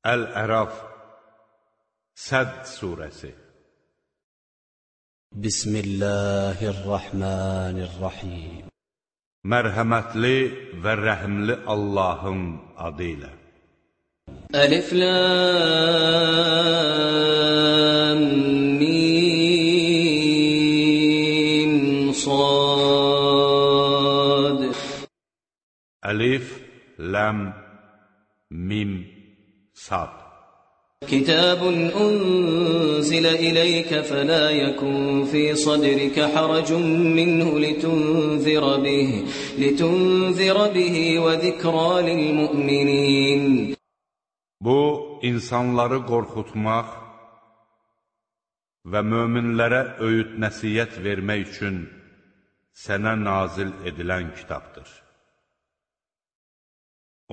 Əl-Əraf Səd surəsi Bismillahirrahmanirrahim Mərhəmətli və rəhimli Allahın adı ilə Əlif Lam Mim Sad Əlif, Ləm, Mim, Sad كتاب أنزل إليك فلا يكن في صدرك حرج منه لتنذر به لتنذر به وذكرى للمؤمنين Bu, insanları qorxutmaq və möminlərə öyüd nəsiyyət vermək üçün sənə nazil edilən kitabdır.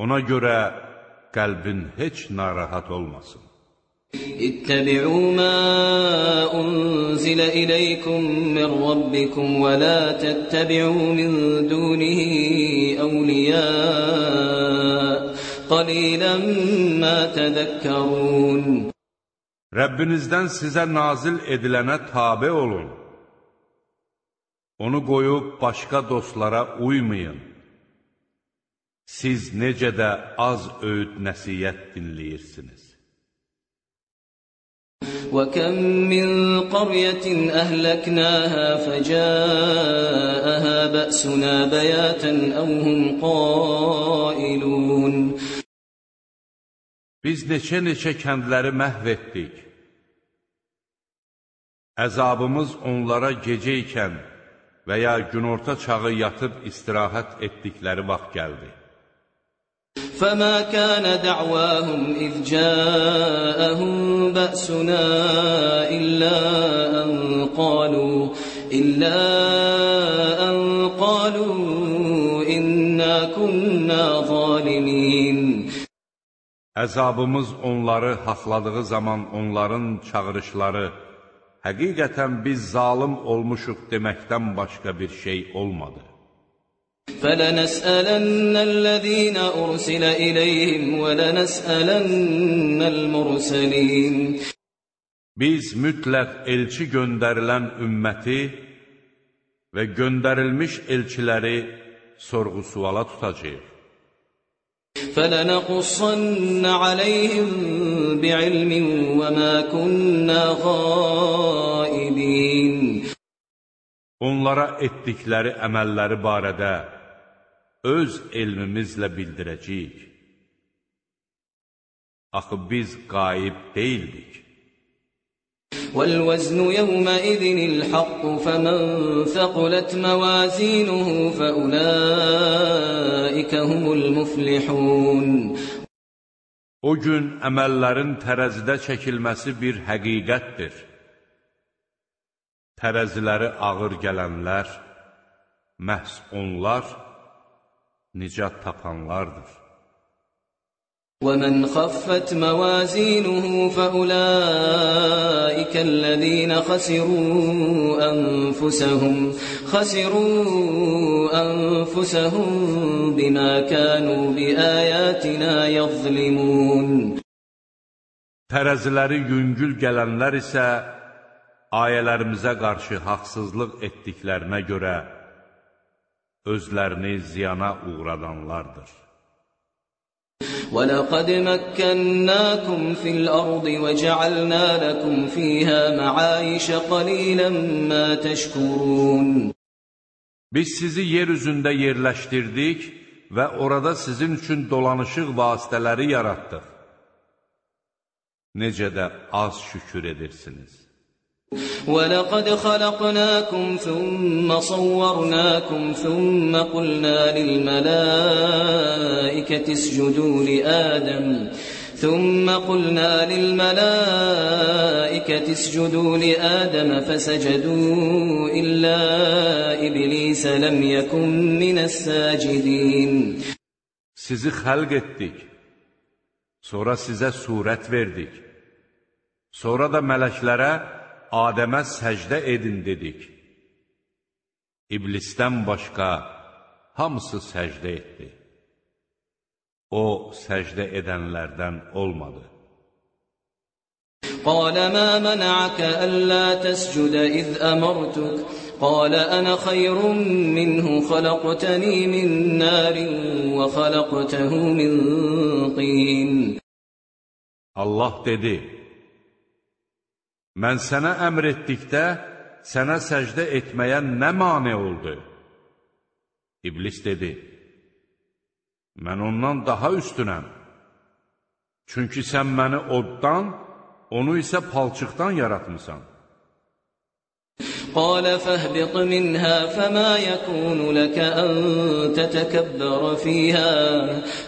Ona görə qəlbin heç narahat olmasın. İttəbi'u mə unzilə iləykum min Rabbikum və la təttəbi'u min dunihi əvliyə qalilən mə tədəkkərun. Rəbbinizdən sizə nazil edilənə tabi olun. Onu qoyub başqa dostlara uymayın. Siz necə də az öyüd nəsiyyət dinləyirsiniz. وكم من قرية أهلكناها فجاءها بأسنا بياتا أو هم قائلون Biz neçə-neçə kəndləri məhv etdik. Əzabımız onlara gecə ikən və ya günorta çağı yatıb istirahət etdikləri vaxt gəldi. فما كان دعواهم إذ جاءهم بأسنا إلا أن قالوا إلا أن قالوا إنا كنا ظالمين Əzabımız onları haqladığı zaman onların çağırışları həqiqətən biz zalım olmuşuq deməkdən başqa bir şey olmadı. فلنسألن الذين أرسل إليهم ولنسألن المرسلين Biz mütləq elçi göndərilən ümməti və göndərilmiş elçiləri sorğu-suala tutacaq. فلنقصن عليهم بعلم وما كنا غائبين Onlara etdikləri əməlləri barədə öz elmimizlə bildirəcəyik. Axı biz qayib deyildik. والوزن يومئذ الحق فمن ثقلت موازينه فأولئك هم المفلحون O gün əməllərin tərəzidə çəkilməsi bir həqiqətdir. Tərəziləri ağır gələnlər, məhz onlar nicat tapanlardır. ومن خفت موازينه فأولئك الذين خسروا أنفسهم خسروا أنفسهم بما كانوا بآياتنا يظلمون Tərəziləri yüngül gələnlər isə ayələrimizə qarşı haqsızlıq etdiklərinə görə özlərini ziyana uğradanlardır. ولقد مكناكم في الأرض وجعلنا لكم فيها معايش قليلا ما تشكرون Biz sizi yer üzündə yerləşdirdik və orada sizin üçün dolanışıq vasitələri yaratdıq. Necə də az şükür edirsiniz. ولقد خلقناكم ثم صورناكم ثم قلنا للملائكة اسجدوا لآدم ثم قلنا للملائكة اسجدوا لآدم فسجدوا إلا إبليس لم يكن من الساجدين Sizi xəlq etdik. Sonra sizə surət verdik. Sonra da mələklərə Adəmə səcdə edin dedik. İblisdən başqa hamısı səcdə etdi. O, səcdə edənlərdən olmadı. قال ما منعك ألا تسجد إذ أمرتك قال أنا خير منه خلقتني من نار وخلقته من طين Allah dedi, mən sənə əmr etdikdə, sənə səcdə etməyə nə mane oldu? İblis dedi, mən ondan daha üstünəm. Çünki sən məni oddan, onu isə palçıqdan yaratmısan. قال فاهبط منها فما يكون لك أن تتكبر فيها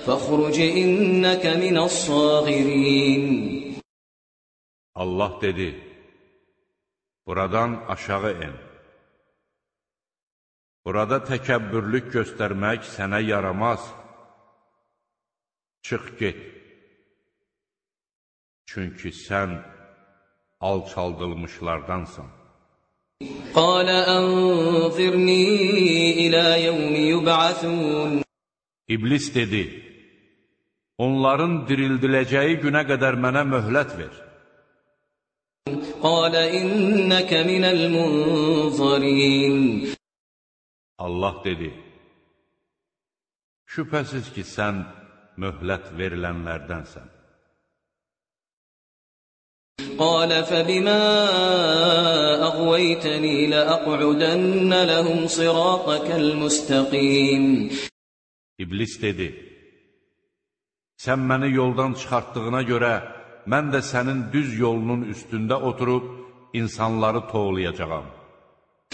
فاخرج إنك من الصاغرين Allah dedi, Buradan aşağı en. Burada təkəbbürlük göstərmək sənə yaramaz. Çıx get. Çünki sən alçaldılmışlardansan. Qala anzirni ilə yevmi yub'asun. İblis dedi, onların dirildiləcəyi günə qədər mənə möhlət ver. قال إنك من المنظرين Allah dedi, şübhəsiz ki, sən möhlət verilənlərdənsən. قال فبما أغويتني لأقعدن لهم صراطك المستقيم İblis dedi, sən məni yoldan çıxartdığına görə, mən də sənin düz yolunun üstündə oturub, insanları toğlayacağam.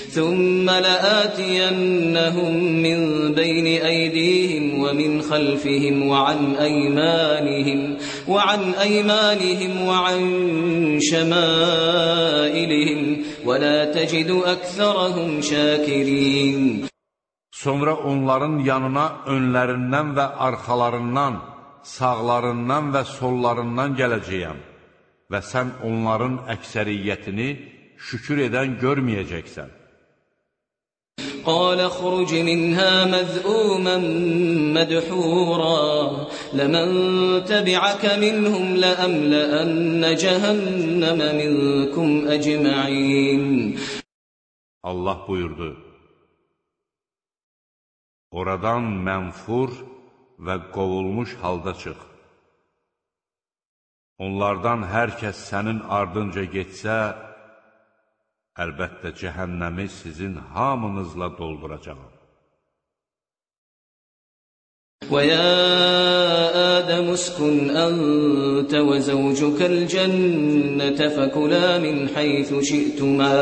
ثم لآتينهم من بين أيديهم ومن خلفهم وعن أيمانهم وعن أيمانهم وعن شمائلهم ولا تجد أكثرهم شاكرين Sonra onların yanına önlərindən və arxalarından, sağlarından və sollarından gələcəyəm və sən onların əksəriyyətini şükür edən görməyəcəksən. قال اخرج منها مذءوما مدحورا لمن تبعك منهم لأملأن جهنم منكم أجمعين Allah buyurdu, Oradan mənfur və qovulmuş halda çıx. Onlardan hər kəs sənin ardınca getsə, Əlbəttə, cəhənnəmi sizin hamınızla dolduracağım. وَيَا آدَمُ اسْكُنْ أَنْتَ وَزَوْجُكَ الْجَنَّةَ فَكُلَا مِنْ حَيْثُ شِئْتُمَا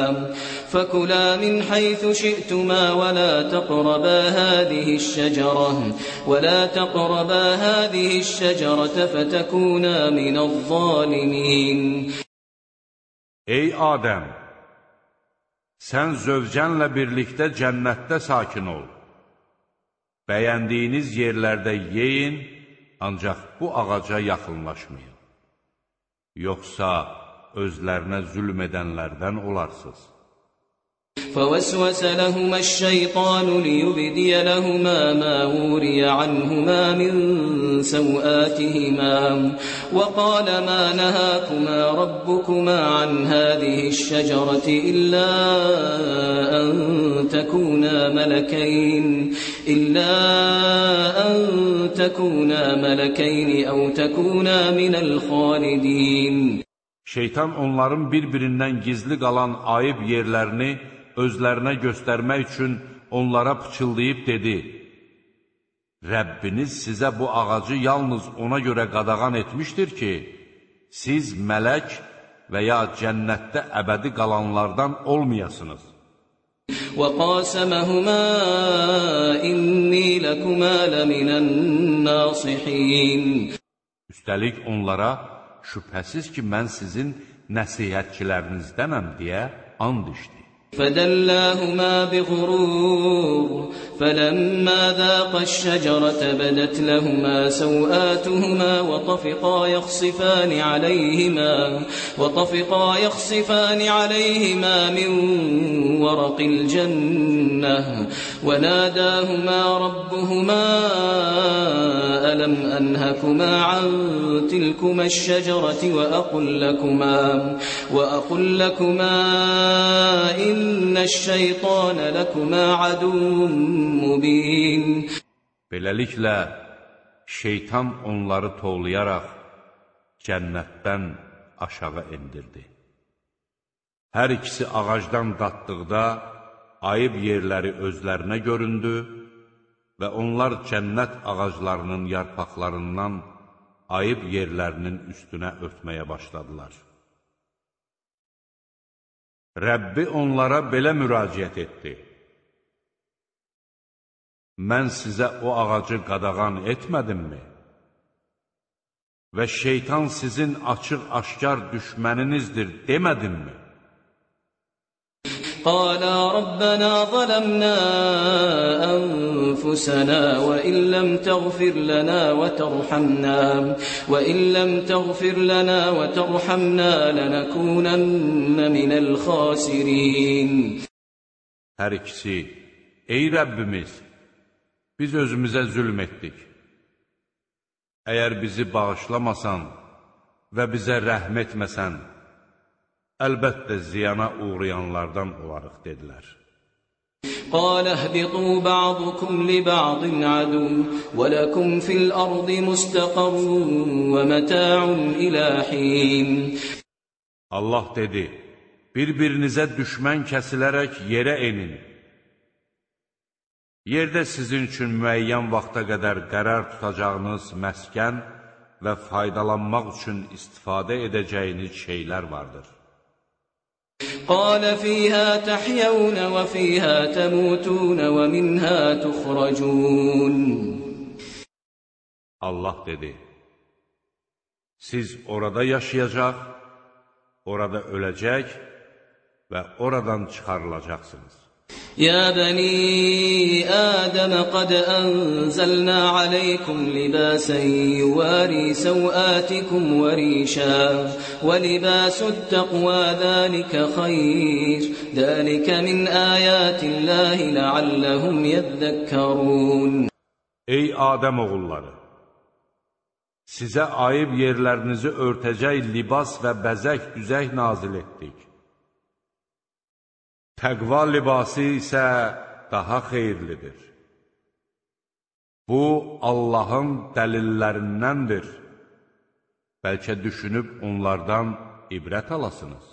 فَكُلَا مِنْ حَيْثُ شِئْتُمَا وَلَا تَقْرَبَا هَذِهِ الشَّجَرَةَ وَلَا تَقْرَبَا هَذِهِ الشَّجَرَةَ فَتَكُونَا مِنَ الظَّالِمِينَ Ey Adəm! Sən zövcənlə birlikdə cənnətdə sakin ol. Bəyəndiyiniz yerlərdə yeyin, ancaq bu ağaca yaxınlaşmayın. Yoxsa özlərinə zülm edənlərdən olarsınız. فوسوس لهما الشيطان ليبدي لهما ما وري عنهما من سوآتهما. وقال ما نهاكما ربكما عن هذه الشجرة إلا أن تكونا ملكين إلا أن تكونا ملكين أو تكونا من الخالدين. Şeytan onların bir-birindən gizli qalan ayıb yerlərini özlərinə göstərmək üçün onlara pıçıldayıb dedi, Rəbbiniz sizə bu ağacı yalnız ona görə qadağan etmişdir ki, siz mələk və ya cənnətdə əbədi qalanlardan olmayasınız. وَقَاسَمَهُمَا إِنِّي لَكُمَا لَمِنَ النَّاصِحِينَ Üstəlik onlara, şübhəsiz ki, mən sizin nəsihətçilərinizdənəm deyə and içdi. فدلاهما بغرور فلما ذاقا الشجرة بدت لهما سوآتهما وطفقا يخصفان عليهما وطفقا يخصفان عليهما من ورق الجنة. وناداهما ربهما ألم أنهكما عن تلكما الشجرة وأقل لكما وأقل لكما إن الشيطان لكما عدو مبين Beləliklə, şeytan onları tovlayaraq cənnətdən aşağı endirdi. Hər ikisi ağacdan datdıqda ayıb yerləri özlərinə göründü və onlar cənnət ağaclarının yarpaqlarından ayıb yerlərinin üstünə örtməyə başladılar. Rəbbi onlara belə müraciət etdi. Mən sizə o ağacı qadağan etmədimmi? Və şeytan sizin açıq-aşkar düşməninizdir demədimmi? قالا ربنا ظلمنا أنفسنا وإن لم تغفر لنا وترحمنا وإن لم تغفر لنا وترحمنا لنكونن من الخاسرين Hər ikisi, ey Rəbbimiz, biz özümüzə zülm etdik. Əgər bizi bağışlamasan və bizə rəhm etməsən, əlbəttə ziyana uğrayanlardan olarıq, dedilər. قال اهبطوا بعضكم لبعض عدو ولكم في الأرض مستقر ومتاع إلى حين Allah dedi, bir-birinizə düşmən kəsilərək yerə enin. Yerdə sizin üçün müəyyən vaxta qədər qərar tutacağınız məskən və faydalanmaq üçün istifadə edəcəyiniz şeylər vardır. قال فيها تحيون وفيها تموتون ومنها تخرجون Allah dedi, siz orada yaşayacaq, orada öləcək və oradan çıxarılacaqsınız. يا بني آدم قد أنزلنا عليكم لباسا يواري سوآتكم وريشا ولباس التقوى ذلك خير ذلك من آيات الله لعلهم يذكرون Ey Adəm oğulları! Sizə ayıb yerlərinizi örtəcək libas və bəzək düzək nazil etdik. Təqva libası isə daha xeyirlidir. Bu, Allahın dəlillərindəndir. Bəlkə düşünüb onlardan ibrət alasınız.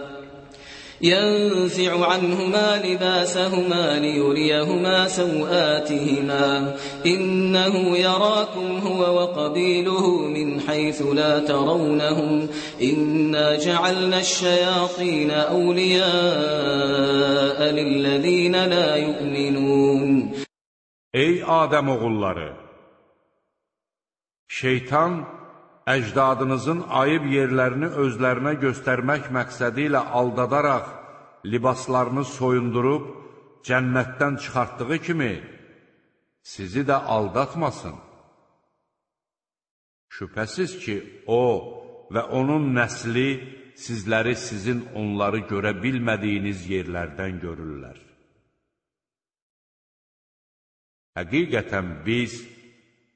ينزع عنهما لباسهما ليريهما سوآتهما. إنه يراكم هو وقبيله من حيث لا ترونهم. إنا جعلنا الشياطين أولياء للذين لا يؤمنون. Ey Adəm oğulları! Şeytan əcdadınızın ayıb yerlərini özlərinə göstərmək məqsədi ilə aldadaraq libaslarını soyundurub cənnətdən çıxartdığı kimi sizi də aldatmasın. Şübhəsiz ki, o və onun nəsli sizləri sizin onları görə bilmədiyiniz yerlərdən görürlər. Həqiqətən biz,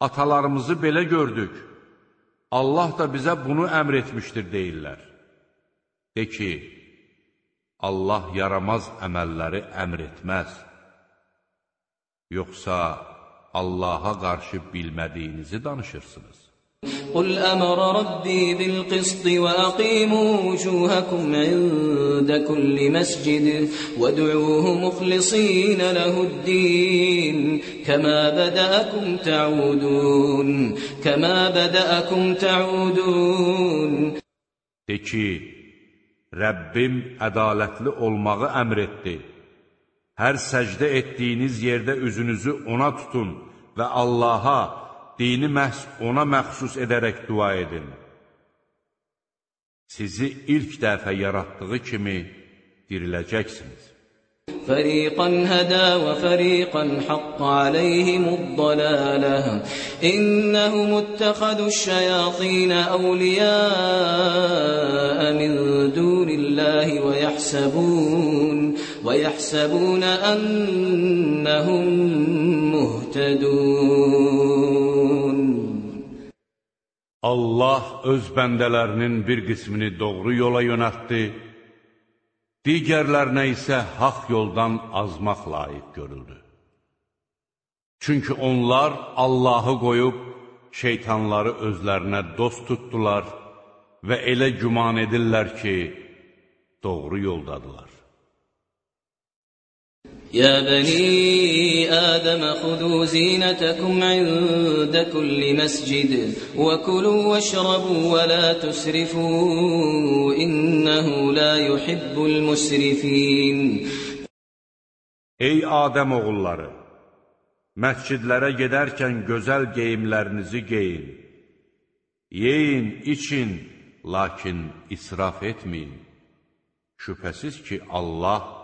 atalarımızı belə gördük. Allah da bizə bunu əmr etmişdir deyirlər. De ki, Allah yaramaz əməlləri əmr etməz. Yoxsa Allaha qarşı bilmədiyinizi danışırsınız. قل أمر ربي بالقسط وأقيموا وجوهكم عند كل مسجد وادعوه مخلصين له الدين كما بدأكم تعودون كما بدأكم تعودون De ki, Rəbbim ədalətli olmağı əmr etdi. Hər səcdə etdiyiniz yerdə üzünüzü ona tutun və Allaha, dini məhz ona məxsus edərək dua edin. Sizi ilk dəfə yaratdığı kimi diriləcəksiniz. Fəriqan hədə və fəriqan haqq aleyhimuddalalə İnnəhumuttəxəduş-şəyatinə əvliyəə min dunilləhi və yəhsəbun ويحسبون ənnəhum muhtədun Allah öz bəndələrinin bir qismini doğru yola yönəltdi digərlərinə isə haqq yoldan azmaq layiq görüldü. Çünki onlar Allahı qoyub, şeytanları özlərinə dost tutdular və elə güman edirlər ki, doğru yoldadılar. يا بني آدم خذوا زينتكم عند كل مسجد وكلوا واشربوا ولا تسرفوا إنه لا يحب المسرفين Ey Adəm oğulları! Məscidlərə gedərkən gözəl geyimlərinizi geyin. Yeyin, için, lakin israf etməyin. Şübhəsiz ki, Allah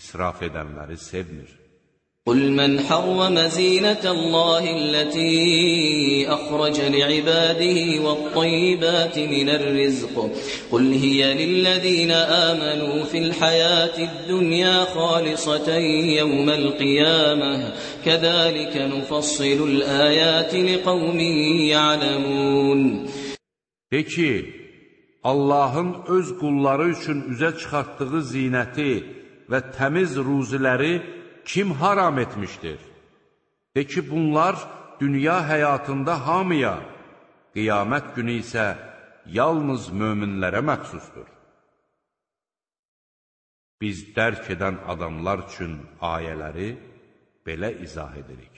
israf edənləri sevmir. قل من حرم زينة الله التي أخرج لعباده والطيبات من الرزق قل هي للذين آمنوا في الحياة الدنيا خالصة يوم القيامة كذلك نفصل الآيات لقوم يعلمون De ki, Allahın öz qulları üçün üzə çıxartdığı zinəti və təmiz ruziləri kim haram etmişdir? De ki, bunlar dünya həyatında hamıya, qiyamət günü isə yalnız möminlərə məxsusdur. Biz dərk edən adamlar üçün ayələri belə izah edirik.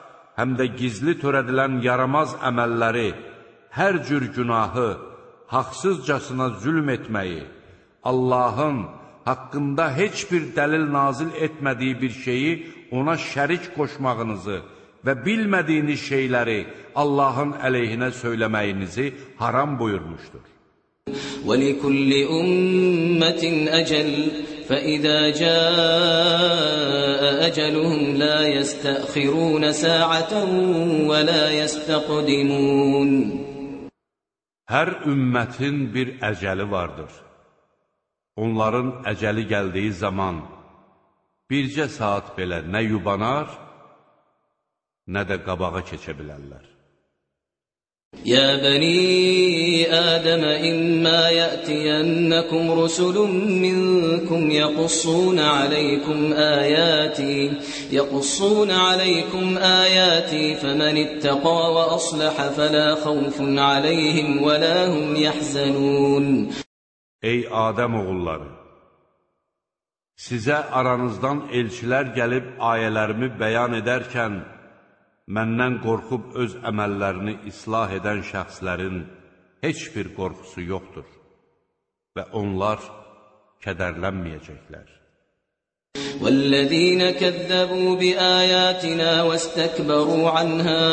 həm də gizli törədilən yaramaz əməlləri, hər cür günahı, haqsızcasına zülm etməyi, Allahın haqqında heç bir dəlil nazil etmədiyi bir şeyi ona şərik qoşmağınızı və bilmədiyiniz şeyləri Allahın əleyhinə söyləməyinizi haram buyurmuşdur. ولكل أمة أجل فإذا جاء أجلهم لا يستأخرون ساعة ولا يستقدمون Hər ümmətin bir əcəli vardır. Onların əcəli gəldiyi zaman bircə saat belə nə yubanar, nə də qabağa keçə bilərlər. يا بني آدم إما يأتينكم رسل منكم يقصون عليكم آياتي يقصون عليكم آياتي فمن اتقى وأصلح فلا خوف عليهم ولا هم يحزنون Ey Adəm oğulları! Sizə aranızdan elçilər gəlib ayələrimi bəyan edərkən, məndən qorxub öz əməllərini islah edən şəxslərin heç bir qorxusu yoxdur və onlar kədərlənməyəcəklər. والذين كذبوا بآياتنا واستكبروا عنها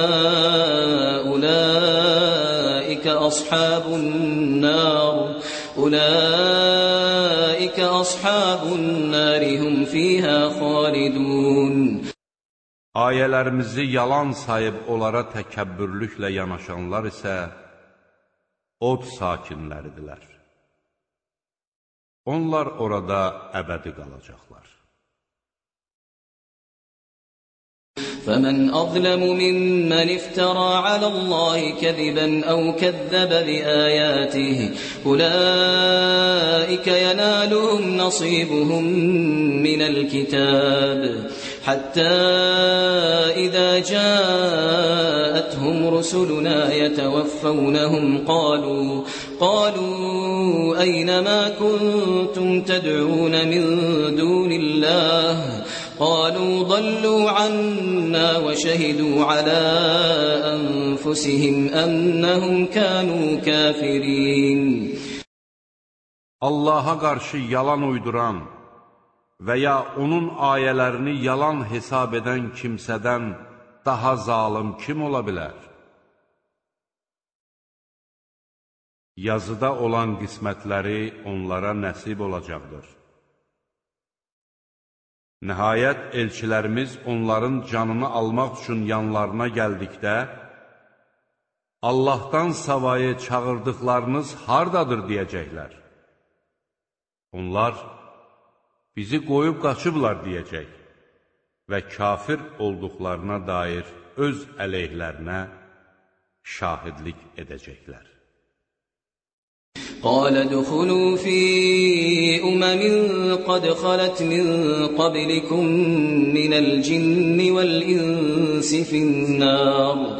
أولئك أصحاب النار أولئك أصحاب النار هم فيها خالدون Ayələrimizi yalan sayıb onlara təkəbbürlüklə yanaşanlar isə od sakinləridirlər. Onlar orada əbədi qalacaqlar. فمن أظلم ممن افترى على الله كذبا أو كذب بآياته أولئك ينالهم نصيبهم من الكتاب حتى إذا جاءتهم رسلنا يتوفونهم قالوا قالوا أين ما كنتم تدعون من دون الله؟ قالوا ضلوا عنا وشهدوا على أنفسهم أنهم كانوا كافرين. Allaha qarşı yalan uyduran və ya onun ayələrini yalan hesab edən kimsədən daha zalım kim ola bilər? Yazıda olan qismətləri onlara nəsib olacaqdır. Nəhayət, elçilərimiz onların canını almaq üçün yanlarına gəldikdə, Allahdan savayı çağırdıqlarınız hardadır deyəcəklər. Onlar, bizi qoyub qaçıblar deyəcək və kafir olduqlarına dair öz əleyhlərinə şahidlik edəcəklər. قال ادخلوا في أمم قد خلت من قبلكم من الجن والإنس في النار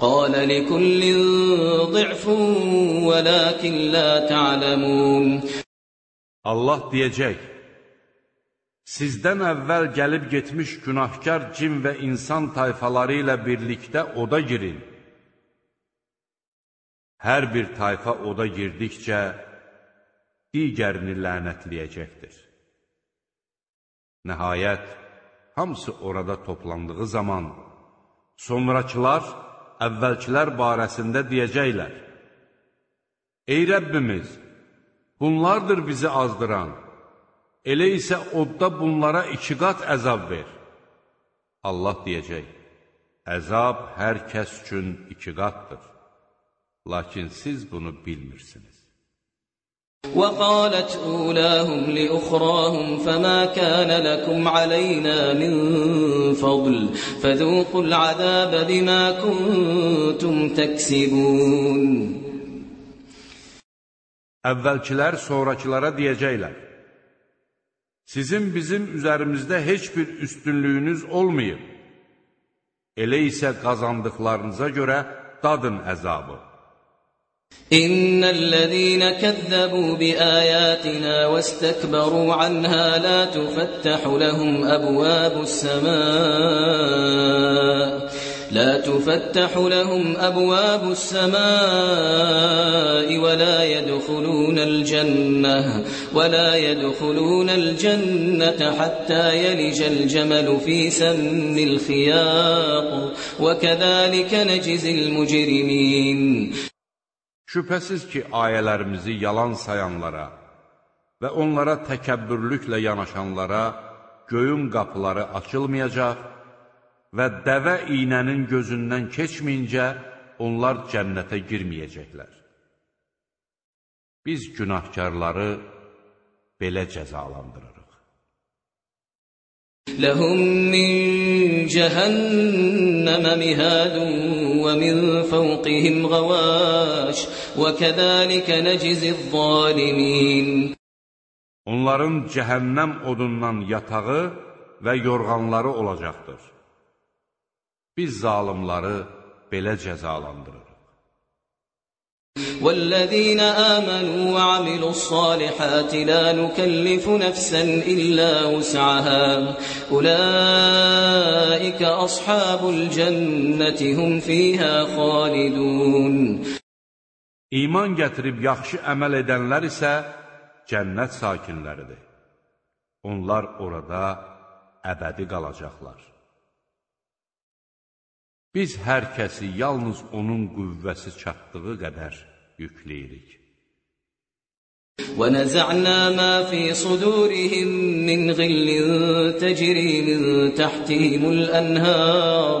قال لكل ضعف ولكن لا تعلمون Allah deyəcək, sizdən əvvəl gəlib getmiş günahkar cin və insan tayfaları ilə birlikdə oda girin. Hər bir tayfa oda girdikcə digərini lənətləyəcəkdir. Nəhayət, hamısı orada toplandığı zaman, sonrakılar əvvəlkilər barəsində deyəcəklər, Ey Rəbbimiz, bunlardır bizi azdıran, elə isə odda bunlara iki qat əzab ver. Allah deyəcək, əzab hər kəs üçün iki qatdır. Lakin siz bunu bilmirsiniz. وقالت أولاهم لأخراهم فما كان لكم علينا من فضل فذوقوا العذاب بما كنتم تكسبون Əvvəlkilər sonrakılara deyəcəklər, Sizin bizim üzərimizdə heç bir üstünlüyünüz olmayıb, elə isə qazandıqlarınıza görə dadın əzabı. إن الذين كذبوا بآياتنا واستكبروا عنها لا تفتح لهم أبواب السماء لا تفتح لهم أبواب السماء ولا يدخلون الجنة ولا يدخلون الجنة حتى يلج الجمل في سم الخياط. وكذلك نجزي المجرمين. Şübhəsiz ki, ayələrimizi yalan sayanlara və onlara təkəbbürlüklə yanaşanlara göyün qapıları açılmayacaq və dəvə iynənin gözündən keçməyincə onlar cənnətə girməyəcəklər. Biz günahkarları belə cəzalandırırıq. لهم من جهنم مهاد ومن فوقهم غواش وكذلك نجزي الظالمين Onların cəhənnəm odundan yatağı və yorğanları olacaqdır. Biz zalimları belə cəzalandırırıq. والذين آمنوا وعملوا الصالحات لا نكلف نفسا إلا وسعها أولئك أصحاب الجنة هم فيها خالدون İman gətirib yaxşı əməl edənlər isə cənnət sakinləridir. Onlar orada əbədi qalacaqlar. Biz hər kəsi yalnız onun qüvvəsi çatdığı qədər yükləyirik. وَنَزَعْنَا مَا فِي صُدُورِهِم مِّنْ غِلٍّ تَجْرِي مِن تَحْتِهِمُ الْأَنْهَارُ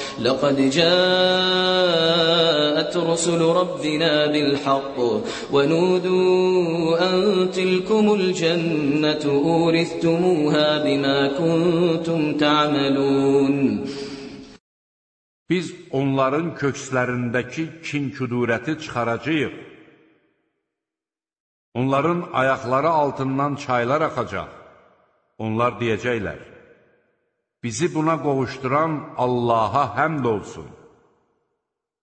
لقد جاءت رسل ربنا بالحق ونودوا أن تلكم الجنة أورثتموها بما كنتم تعملون Biz onların kökslərindəki kin-küdurəti çıxaracağıq. Onların ayaqları altından çaylar axacaq. Onlar deyəcəklər, bizi buna qovuşduran Allaha həmd olsun.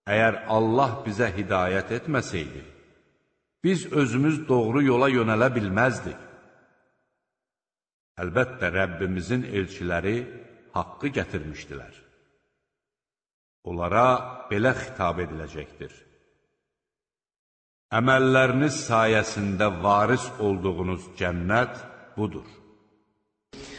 Əgər Allah bizə hidayət etməsəydi, biz özümüz doğru yola yönələ bilməzdik. Əlbəttə, Rəbbimizin elçiləri haqqı gətirmişdilər. Onlara belə xitab ediləcəkdir. Əməlləriniz sayəsində varis olduğunuz cənnət budur.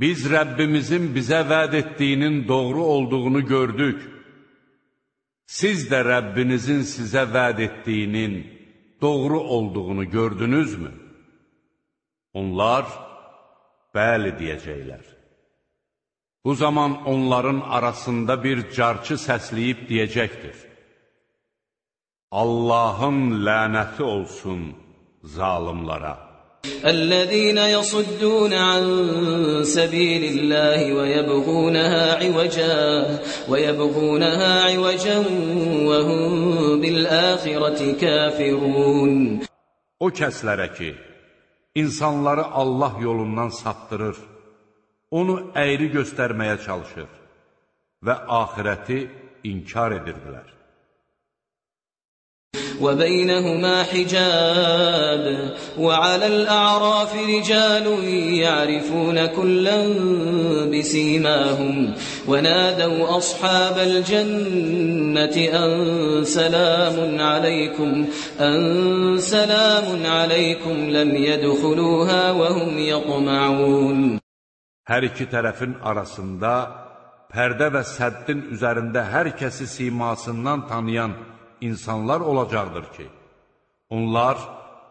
Biz Rəbbimizin bizə vəd etdiyinin doğru olduğunu gördük. Siz də Rəbbinizin sizə vəd etdiyinin doğru olduğunu gördünüzmü? Onlar, bəli deyəcəklər. Bu zaman onların arasında bir carçı səsləyib deyəcəkdir. Allahın lənəti olsun zalimlara. الذين يصدون عن سبيل الله ويبغونها عوجا ويبغونها عوجا وهم بالآخرة كافرون O kəslərə ki, insanları Allah yolundan saptırır, onu əyri göstərməyə çalışır və axirəti inkar edirdilər. وبينهما حجاب وعلى الأعراف رجال يعرفون كلا بسيماهم ونادوا أصحاب الجنة أن سلام عليكم أن سلام عليكم لم يدخلوها وهم يطمعون. Hər iki tərəfin arasında pərdə və səddin üzərində hər kəsi simasından tanıyan insanlar olacaqdır ki, onlar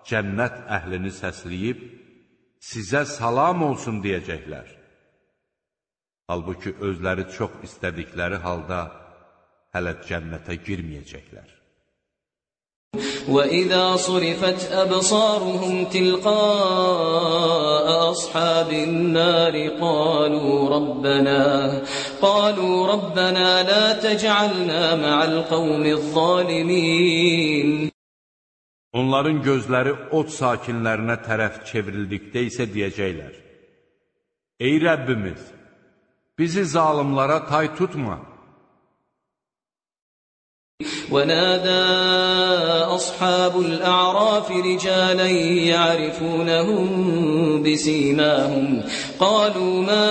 cənnət əhlini səsləyib, sizə salam olsun deyəcəklər. Halbuki özləri çox istədikləri halda hələ cənnətə girməyəcəklər. وَإِذَا صُرِفَتْ أَبْصَارُهُمْ تِلْقَاءَ أَصْحَابِ النَّارِ قَالُوا رَبَّنَا قَالُوا رَبَّنَا لَا تَجْعَلْنَا مَعَ الْقَوْمِ الظَّالِمِينَ Onların gözləri od sakinlərinə tərəf çevrildikdə isə deyəcəklər: Ey Rəbbimiz, bizi zalimlara tay tutma. ونادى أصحاب الأعراف رجالا يعرفونهم بسيماهم قالوا ما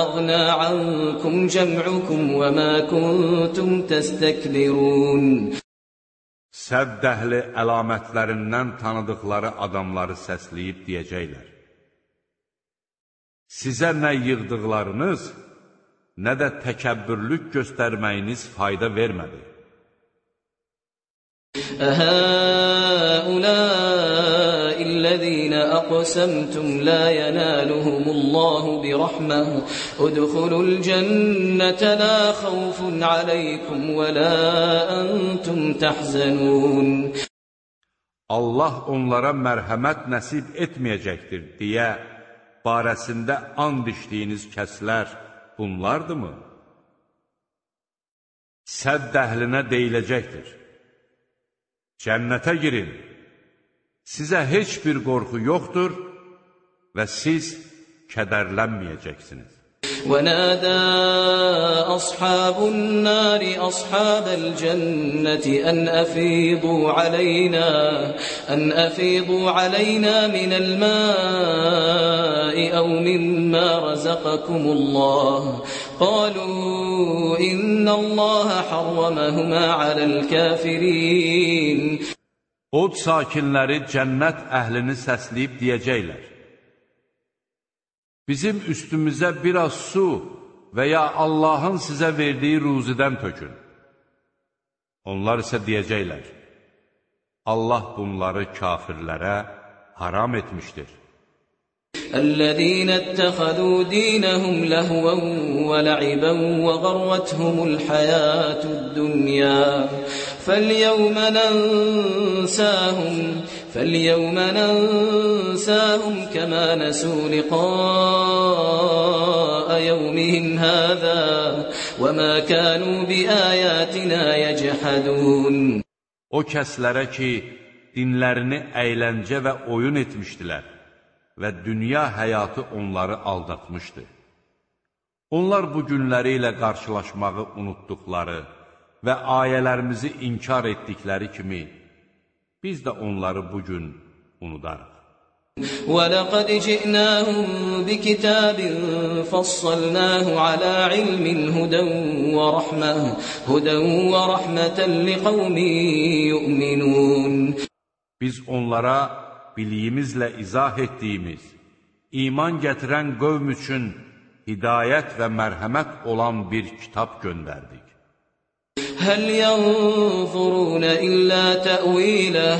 أغنى عنكم جمعكم وما كنتم تستكبرون Sədd əhli əlamətlərindən tanıdıqları adamları səsləyib deyəcəklər. Sizə nə yığdıqlarınız, nə də təkəbbürlük göstərməyiniz fayda vermədi. أهؤلاء الذين أقسمتم لا ينالهم الله برحمة ادخلوا الجنة لا خوف عليكم ولا أنتم تحزنون Allah onlara mərhəmət nəsib etməyəcəkdir deyə barəsində and içdiyiniz kəslər bunlardırmı? Sədd əhlinə deyiləcəkdir. Cənnətə girin. Sizə heç bir qorxu yoxdur və siz kədərlənməyəcəksiniz. ونادى أصحاب النار أصحاب الجنة أن أفيضوا علينا أن أفيضوا علينا من الماء أو مما رزقكم الله قالوا إن الله حرمهما على الكافرين Od sakinləri cənnət əhlini səsləyib deyəcəklər. Bizim üstümüzə biraz su və ya Allahın sizə verdiyi ruzidən tökün. Onlar isə deyəcəklər, Allah bunları kafirlərə haram etmişdir. الذين اتخذوا دينهم لهوا ولعبا وغرتهم الحياة الدنيا فاليوم ننساهم فاليوم ننساهم كما نسوا لقاء يومهم هذا وما كانوا بآياتنا يجحدون O kəslərə ki, dinlərini əyləncə və oyun etmişdilər və dünya həyatı onları aldatmışdı. Onlar bu günləri ilə qarşılaşmağı unutduqları və ayələrimizi inkar etdikləri kimi, biz də onları bugün unudarıq. وَلَقَدْ جِئْنَاهُمْ بِكِتَابٍ فَصَّلْنَاهُ عَلَى عِلْمٍ هُدًى وَرَحْمَةً هُدًى وَرَحْمَةً لِقَوْمٍ يُؤْمِنُونَ Biz onlara biliyimizlə izah etdiyimiz, iman gətirən qövm üçün hidayət və mərhəmət olan bir kitab göndərdik. هل ينظرون إلا تأويله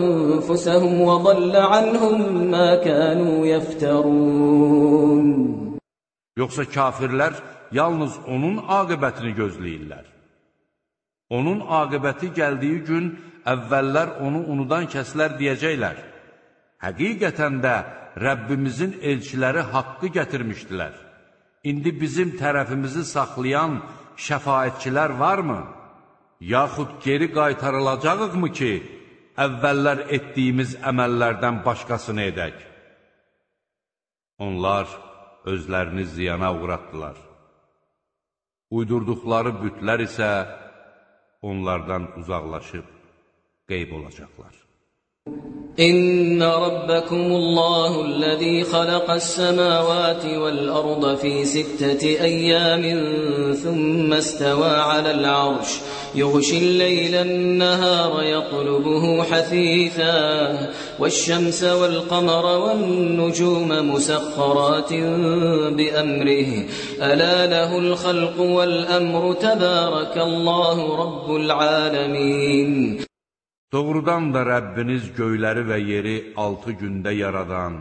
أنفسهم وضل عنهم ما كانوا يفترون Yoxsa kafirlər yalnız onun aqibətini gözləyirlər. Onun aqibəti gəldiyi gün əvvəllər onu unudan kəslər deyəcəklər. Həqiqətən də Rəbbimizin elçiləri haqqı gətirmişdilər. İndi bizim tərəfimizi saxlayan şəfayətçilər varmı? Yaxud geri qaytarılacağıq mı ki, əvvəllər etdiyimiz əməllərdən başqasını edək. Onlar özlərini ziyana uğratdılar. Uydurduqları bütlər isə onlardan uzaqlaşıb qeyb olacaqlar. İnna rabbakumullahullazi xalaqas semawati vel arda fi sittati ayamin thumma istawa alal arş. يغشي الليل النهار يطلبه حثيثا والشمس والقمر والنجوم مسخرات بأمره ألا له الخلق والأمر تبارك الله رب العالمين Doğrudan da Rəbbiniz göyləri və yeri altı gündə yaradan,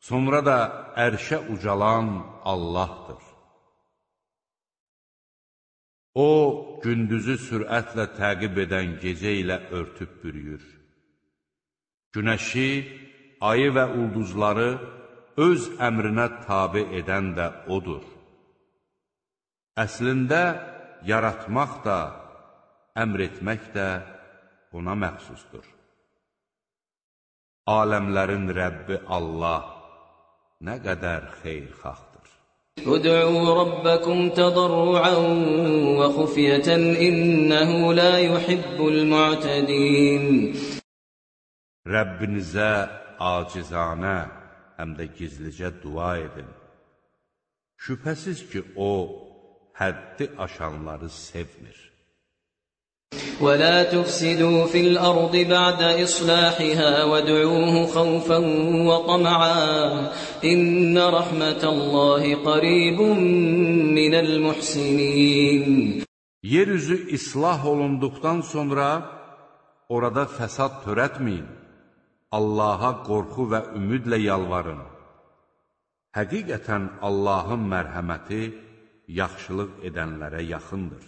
sonra da ərşə ucalan Allahdır. O, gündüzü sürətlə təqib edən gecə ilə örtüb bürüyür. Günəşi, ayı və ulduzları öz əmrinə tabi edən də O'dur. Əslində, yaratmaq da, əmr etmək də ona məxsusdur. Aləmlərin Rəbbi Allah nə qədər xeyrxaxdır. ادعوا ربكم تضرعا وخفية إنه لا يحب المعتدين Rəbbinizə acizanə, həm də gizlicə dua edin. Şübhəsiz ki, O, həddi aşanları sevmir. ولا تفسدوا في الأرض بعد إصلاحها وادعوه خوفا وطمعا إن رحمة الله قريب من المحسنين Yeryüzü islah olunduqdan sonra orada fəsad törətməyin. Allaha qorxu və ümidlə yalvarın. Həqiqətən Allahın mərhəməti yaxşılıq edənlərə yaxındır.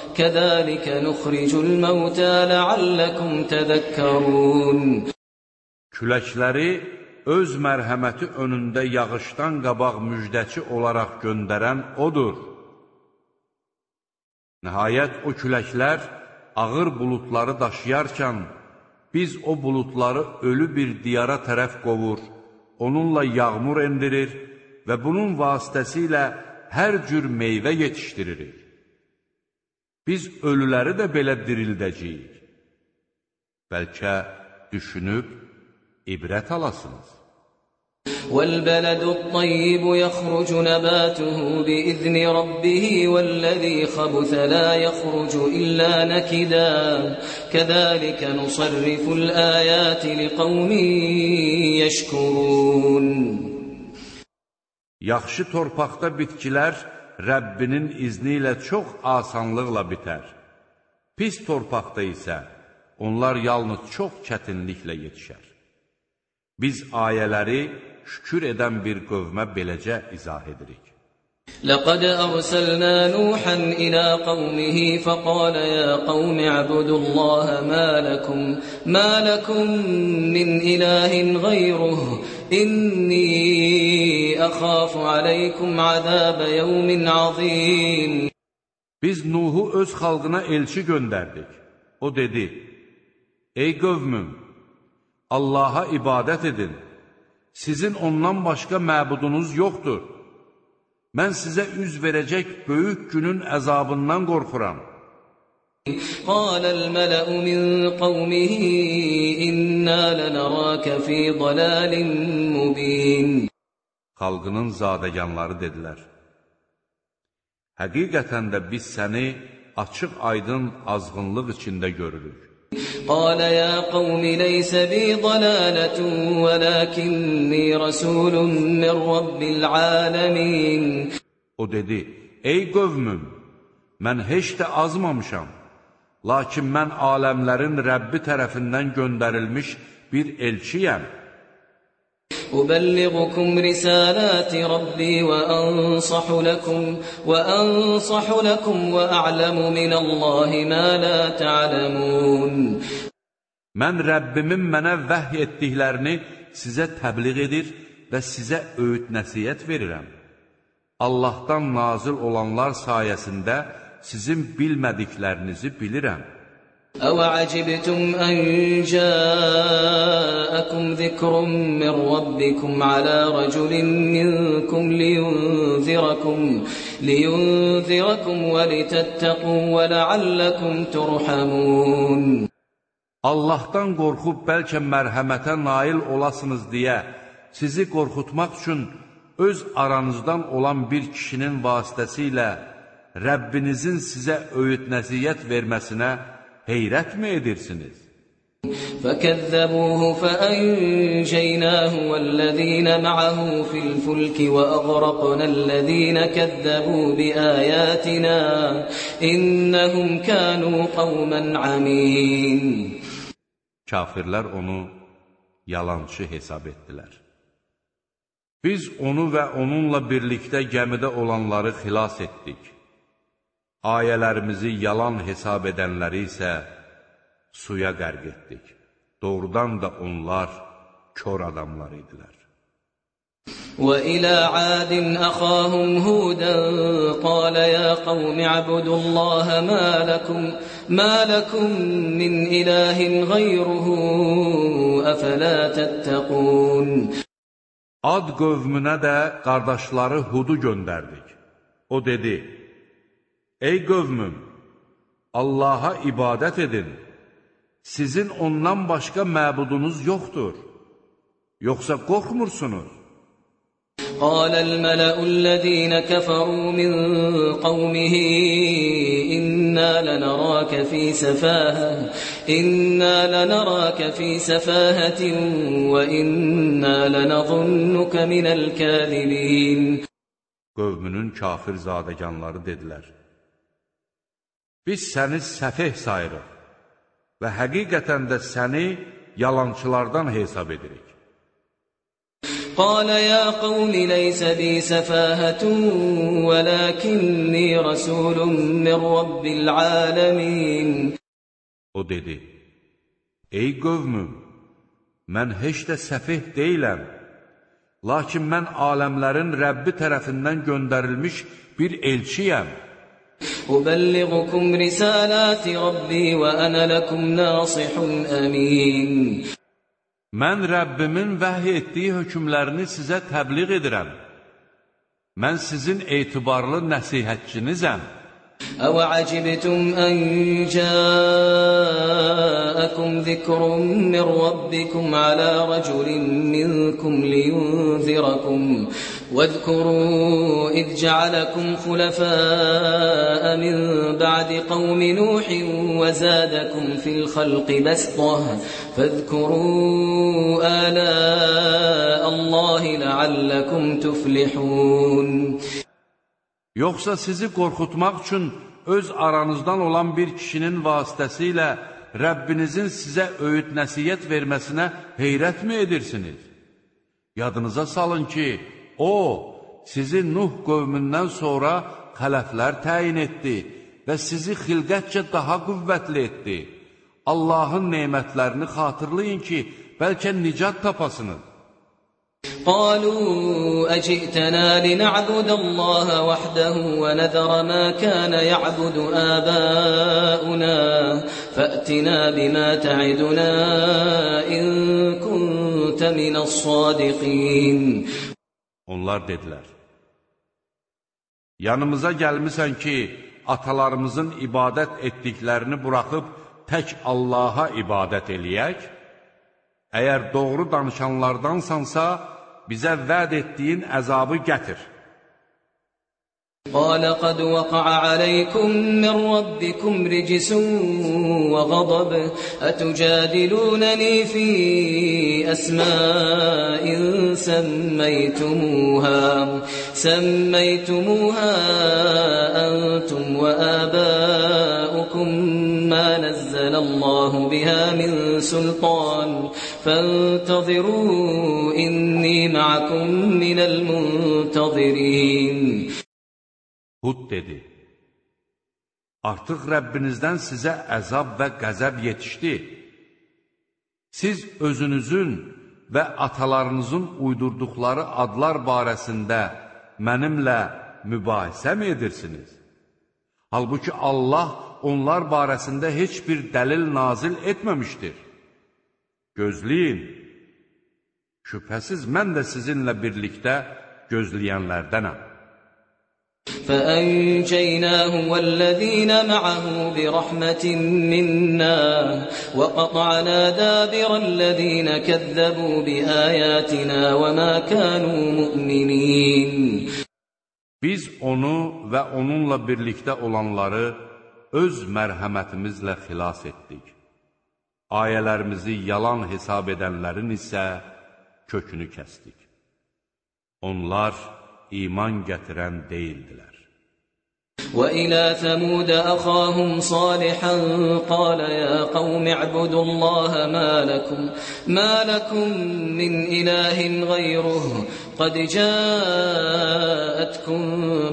كذلك نخرج الموتى لعلكم تذكرون Küləkləri öz mərhəməti önündə yağışdan qabaq müjdəçi olaraq göndərən odur. Nəhayət o küləklər ağır buludları daşıyarkən, biz o buludları ölü bir diyara tərəf qovur, onunla yağmur endirir və bunun vasitəsilə hər cür meyvə yetişdiririk. Biz ölüləri də belə dirildəcəyik. Bəlkə düşünüb ibrət alasınız. والبلد الطيب يخرج نباته بإذن ربه والذي خبث لا يخرج إلا نكدا كذلك نصرف الآيات لقوم يشكرون Yaxşı torpaqda bitkilər Rəbbinin izni ilə çox asanlıqla bitər. Pis torpaqda isə onlar yalnız çox çətinliklə yetişər. Biz ayələri şükür edən bir qövmə beləcə izah edirik. لقد أرسلنا نوحا إلى قومه فقال يا قوم اعبدوا الله ما لكم ما لكم من إله غيره İnni akhaf aleykum azab yawmin azim. Biz Nuh'u öz xalqına elçi gönderdik. O dedi: Ey qövmüm, Allah'a ibadət edin. Sizin ondan başqa məbudunuz yoxdur. Mən sizə üz verəcək böyük günün əzabından qorxuram. قال الملأ من قومه إنا لنراك في ضلال مبين Xalqının zadəganları dedilər. Həqiqətən də biz səni açıq aydın azğınlıq içində görürük. قال يا قوم ليس بي ضلالة ولكني رسول من رب العالمين O dedi, ey qövmüm, mən heç də azmamışam. Lakin mən aləmlərin Rəbbi tərəfindən göndərilmiş bir elçiyəm. أبلغكم رسالات ربي وأنصح لكم وأنصح لكم وأعلم من الله ما لا تعلمون Mən Rəbbimin mənə vəhy etdiklərini sizə təbliğ edir və sizə öyüd nəsiyyət verirəm. Allahdan nazil olanlar sayəsində sizin bilmədiklərinizi bilirəm. أوعجبتم أن جاءكم ذكر من ربكم على رجل منكم لينذركم لينذركم ولتتقوا ولعلكم ترحمون Allahdan qorxub bəlkə mərhəmətə nail olasınız deyə sizi qorxutmaq üçün öz aranızdan olan bir kişinin vasitəsilə Rəbbinizin sizə öyüd nəsiyyət verməsinə heyrətmi edirsiniz? فكذبوه فأنجيناه والذين معه في الفلك وأغرقنا الذين كذبوا بآياتنا إنهم كانوا قوما عمين Kafirlər onu yalançı hesab etdilər. Biz onu və onunla birlikdə gəmidə olanları xilas etdik. Ayələrimizi yalan hesab edənləri isə suya qərq etdik. Doğrudan da onlar kör adamlar idilər. وإلى عاد أخاهم هودا قال يا قوم اعبدوا الله ما لكم ما لكم من إله غيره أفلا تتقون Ad qövmünə də qardaşları Hudu göndərdik. O dedi, Ey qövmüm, Allaha ibadət edin, sizin ondan başqa məbudunuz yoxdur, yoxsa qorxmursunuz? قال الملأ الذين كفروا من قومه إنا لنراك في سفاهة إنا لنراك في سفاهة وإنا لنظنك من الكاذبين Qövmünün kafir zadəganları dedilər, biz səni səfeh sayırıq və həqiqətən də səni yalançılardan hesab edirik. Qalə ya qavli leysə bi səfəhətun və ləkinni rəsulun min Rabbil aləmin. O dedi, ey qövmüm, mən heç də səfih deyiləm, lakin mən aləmlərin Rəbbi tərəfindən göndərilmiş bir elçiyəm. أبلغكم رسالات ربي وأنا لكم ناصح أمين Mən Rəbbimin vəhy etdiyi hökmlərini sizə təbliğ edirəm. Mən sizin etibarlı nəsihətçinizəm. أوعجبتم أن جاءكم ذكر من ربكم على رجل منكم لينذركم واذكروا إذ جعلكم خلفاء من بعد قوم نوح وزادكم في الخلق بسطة فاذكروا آلاء الله لعلكم تفلحون Yoxsa sizi qorxutmaq üçün öz aranızdan olan bir kişinin vasitəsilə Rəbbinizin sizə öyüd nəsiyyət verməsinə heyrətmi edirsiniz? Yadınıza salın ki, O, sizi Nuh qövmündən sonra xələflər təyin etdi və sizi xilqətcə daha qüvvətli etdi. Allahın nemətlərini xatırlayın ki, bəlkə nicat tapasınız. قالوا أجئتنا لنعبد الله وحده ونذر ما كان يعبد آباؤنا فأتنا بما تعدنا إن كنت من الصادقين Onlar dedilər, Yanımıza gəlmisən ki, atalarımızın ibadət etdiklərini buraxıb tək Allaha ibadət eləyək? Əgər doğru danışanlardansansa, bizə vəd etdiyin əzabı gətir. قال قد وقع عليكم من ربكم رجس وغضب. أتجادلونني في أسماء سميتموها. سميتموها أنتم وآباؤكم ما نزل الله بها من سلطان. فانتظروا إني معكم من المنتظرين Hud dedi, Artıq Rəbbinizdən sizə əzab və qəzəb yetişdi. Siz özünüzün və atalarınızın uydurduqları adlar barəsində mənimlə mübahisə mi edirsiniz? Halbuki Allah onlar barəsində heç bir dəlil nazil etməmişdir. Gözləyin, şübhəsiz mən də sizinlə birlikdə gözləyənlərdənəm. فأنجيناه والذين معه برحمة منا وقطعنا دابر الذين كذبوا بآياتنا وما كانوا مؤمنين Biz onu və onunla birlikdə olanları öz mərhəmətimizlə xilas etdik. Ayələrimizi yalan hesab edənlərin isə kökünü kəsdik. Onlar iman gətirən deyildilər. وإلى ثمود أخاهم صالحا قال يا قوم اعبدوا الله ما لكم ما لكم من إله غيره قد جاءتكم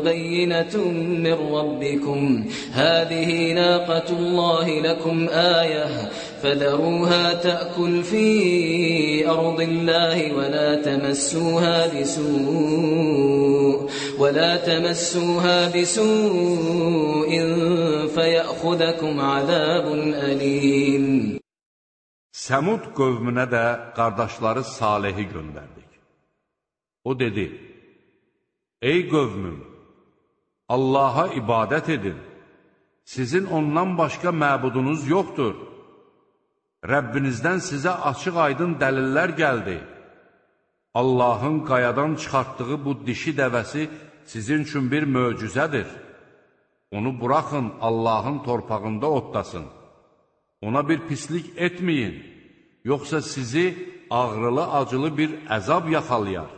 بينة من ربكم هذه ناقة الله لكم آية فذروها تأكل في أرض الله ولا تمسوها بسوء ولا تمسوها بسوء فيأخذكم عذاب أليم Səmud qövmünə də qardaşları Salehi göndərdik. O dedi, Ey qövmüm, Allaha ibadət edin, sizin ondan başqa məbudunuz yoxdur. Rəbbinizdən sizə açıq-aydın dəlillər gəldi. Allahın qayadan çıxartdığı bu dişi dəvəsi sizin üçün bir möcüzədir. Onu buraxın, Allahın torpağında otlasın. Ona bir pislik etməyin, yoxsa sizi ağrılı-acılı bir əzab yaxalayar.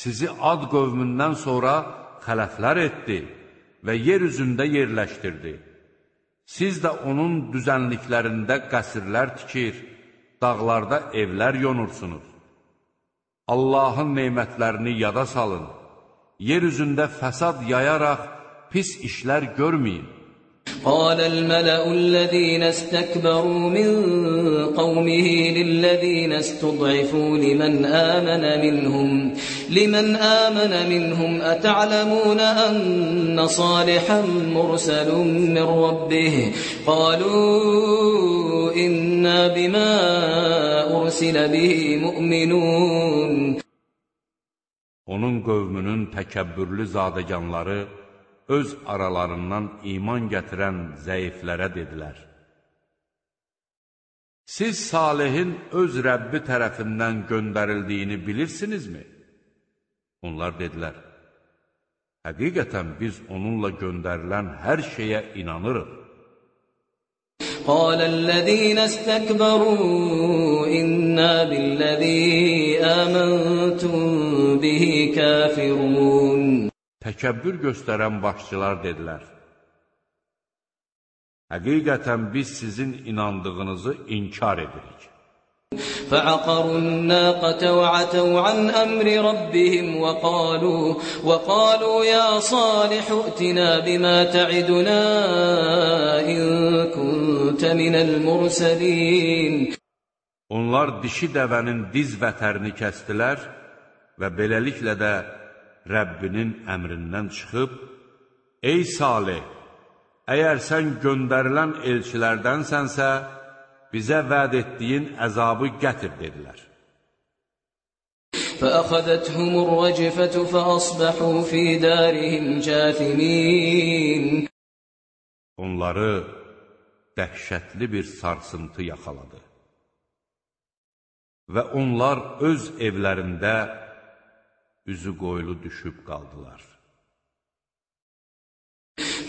sizi ad qövmündən sonra xələflər etdi və yer üzündə yerləşdirdi. Siz də onun düzənliklərində qəsirlər tikir, dağlarda evlər yonursunuz. Allahın neymətlərini yada salın, yer üzündə fəsad yayaraq pis işlər görməyin. Qaləl mələ'u ləzīnə istəkbəru min قومه للذين استضعفوا لمن آمن منهم لمن آمن منهم أتعلمون أن صالحا مرسل من ربه قالوا إنا بما أرسل به مؤمنون Onun qövmünün təkəbbürlü zadəganları öz aralarından iman gətirən zəiflərə dedilər. Siz Salihin öz Rəbbi tərəfindən göndərildiyini bilirsinizmi? Onlar dedilər, həqiqətən biz onunla göndərilən hər şeyə inanırıq. قال الذين استكبروا إنا بالذي آمنتم به كافرون Təkəbbür göstərən başçılar dedilər, Həqiqətən biz sizin inandığınızı inkar edirik. فعقروا الناقة وعتوا عن أمر ربهم وقالوا وقالوا يا صالح ائتنا بما تعدنا إن كنت من المرسلين Onlar dişi dəvənin diz vətərini kəstilər və beləliklə də Rəbbinin əmrindən çıxıb, Ey Salih, əgər sən göndərilən elçilərdənsənsə, bizə vəd etdiyin əzabı gətir, dedilər. فأخذتهم الرجفة فأصبحوا في دارهم جاثمين Onları dəhşətli bir sarsıntı yaxaladı. Və onlar öz evlərində üzü qoylu düşüb qaldılar.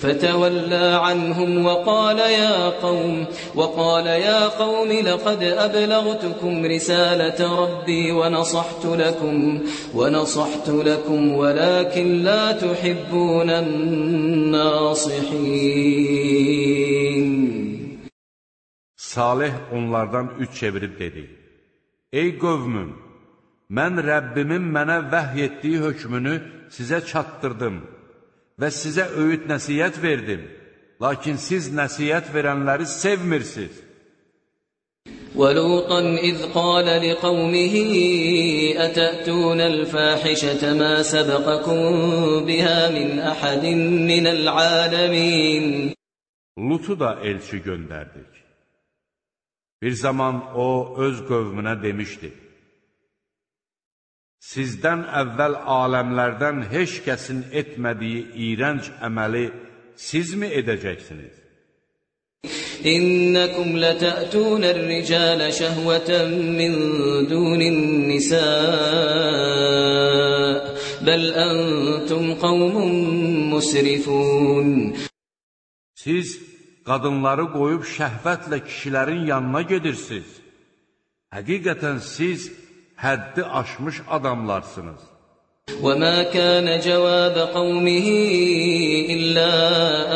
فتولى عنهم وقال يا قوم وقال يا قوم لقد أبلغتكم رسالة ربي ونصحت لكم ونصحت لكم ولكن لا تحبون الناصحين. Salih onlardan üç çevirib dedi, Ey qövmüm, mən Rəbbimin mənə vəhy etdiyi hökmünü sizə çatdırdım. və sizə öyüd nəsiyyət verdim. Lakin siz nəsiyyət verənləri sevmirsiniz. ولوطا إذ قال لقومه أتأتون الفاحشة ما سبقكم بها من أحد من العالمين Lutu da elçi göndərdik. Bir zaman o öz qövmünə demişdi, sizdən əvvəl aləmlərdən heç kəsin etmədiyi iyrənc əməli sizmi edəcəksiniz? İnnəkum lətətunər ricalə şəhvətən min dunin nisə bəl əntum qavmun musrifun Siz qadınları qoyub şəhvətlə kişilərin yanına gedirsiniz. Həqiqətən siz qadınları həddi aşmış adamlarsınız. وما كان جواب قومه إلا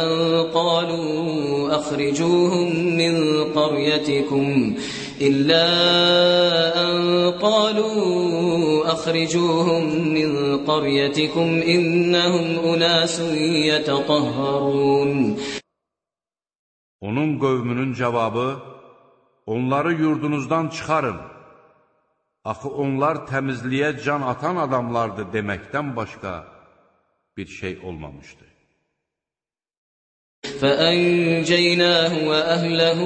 أن قالوا أخرجوهم من قريتكم إلا أن قالوا أخرجوهم من قريتكم إنهم أناس يتطهرون Onun qövmünün cavabı, onları yurdunuzdan çıxarın. Axı onlar təmizliyə can atan adamlardır deməkdən başqa bir şey olmamışdı. فأنجيناه وأهله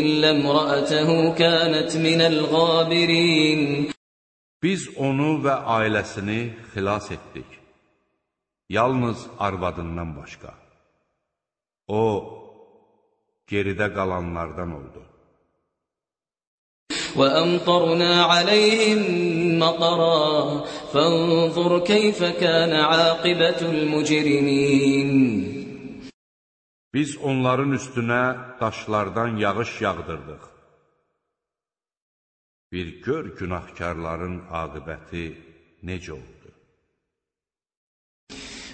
إلا امرأته كانت من الغابرين Biz onu və ailəsini xilas etdik. Yalnız arvadından başqa. O, geridə qalanlardan oldu. وأمطرنا عليهم مطرا فانظر كيف كان عاقبة المجرمين Biz onların üstünə daşlardan yağış yağdırdıq. Bir gör günahkarların aqibəti necə oldu.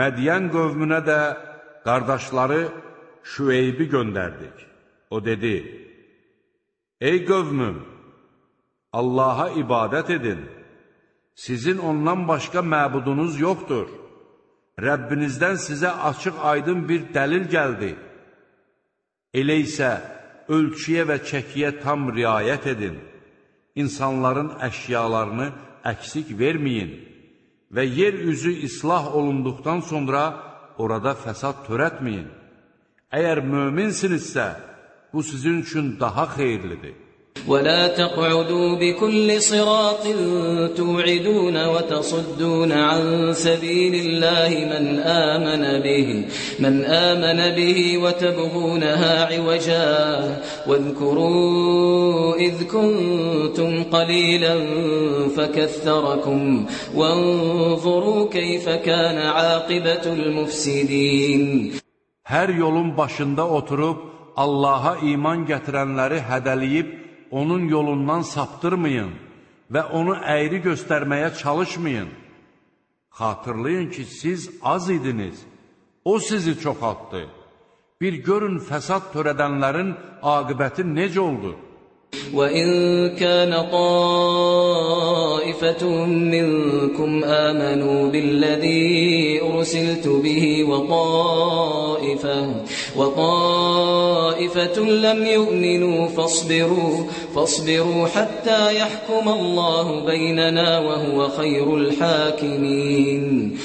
Mədiyən qövmünə də qardaşları Şüeybi göndərdik. O dedi, Ey qövmüm, Allaha ibadət edin. Sizin ondan başqa məbudunuz yoxdur. Rəbbinizdən sizə açıq aydın bir dəlil gəldi. Elə isə ölçüyə və çəkiyə tam riayət edin. İnsanların əşyalarını əksik verməyin və yer üzü islah olunduqdan sonra orada fəsad törətməyin. Əgər möminsinizsə, bu sizin üçün daha xeyirlidir. ولا تقعدوا بكل صراط توعدون وتصدون عن سبيل الله من آمن به من آمن به وتبغونها عوجا. واذكروا إذ كنتم قليلا فكثركم وانظروا كيف كان عاقبة المفسدين. Hər yolun başında oturub Allaha iman gətirənləri hədəliyib onun yolundan saptırmayın və onu əyri göstərməyə çalışmayın. Xatırlayın ki, siz az idiniz, o sizi çoxaltdı. Bir görün fəsad törədənlərin aqibəti necə oldu? وإن كان طائفة منكم آمنوا بالذي أرسلت به وطائفة وطائفة لم يؤمنوا فاصبروا فاصبروا حتى يحكم الله بيننا وهو خير الحاكمين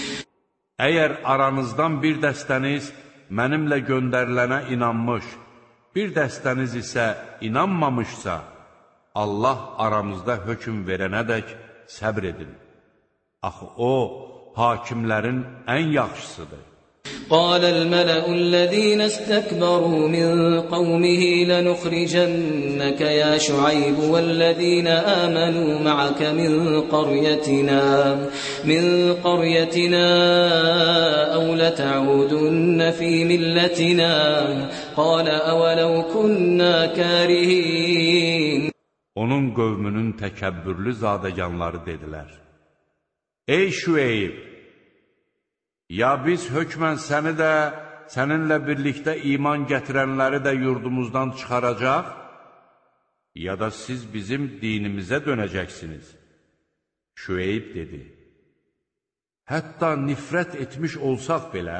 Əgər aranızdan bir dəstəniz mənimlə göndərilənə inanmış, bir dəstəniz isə inanmamışsa, Allah aramızda hökm verənədək səbr edin. Axı O, hakimlərin ən yaxşısıdır. قال الملأ الذين استكبروا من قومه لنخرجنك يا شعيب والذين آمنوا معك من قريتنا من قريتنا أو لتعودن في ملتنا قال أولو كنا كارهين Onun qövmünün təkəbbürlü zadəganları dedilər. Ey Şüeyb! Ya biz hökmən səni də, səninlə birlikdə iman gətirənləri də yurdumuzdan çıxaracaq, ya da siz bizim dinimizə dönəcəksiniz. Şüeyb dedi, Hətta nifrət etmiş olsaq belə,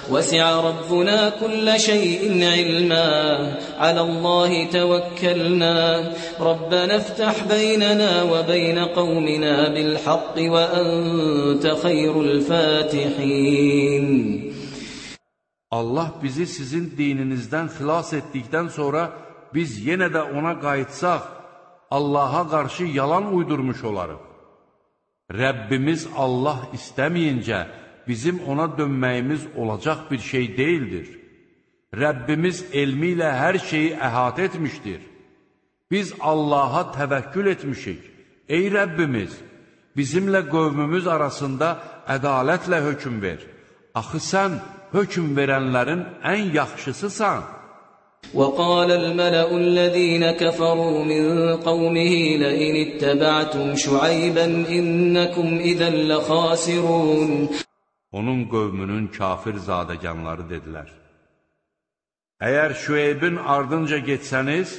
وسع ربنا كل شيء علما على الله توكلنا ربنا افتح بيننا وبين قومنا بالحق وأنت خير الفاتحين Allah bizi sizin dininizdən xilas etdikdən sonra biz yenə də ona qayıtsaq, Allaha qarşı yalan uydurmuş olarıq. Rəbbimiz Allah istəməyincə bizim ona dönməyimiz olacaq bir şey deyildir. Rəbbimiz elmi ilə hər şeyi əhatə etmişdir. Biz Allaha təvəkkül etmişik. Ey Rəbbimiz, bizimlə qövmümüz arasında ədalətlə hökm ver. Axı sən hökm verənlərin ən yaxşısısan. وقال الملأ الذين كفروا من قومه لئن اتبعتم شعيبا إنكم إذا لخاسرون Onun qövmünün kafir zadəganları dedilər. Əgər Şüeybin ardınca getsəniz,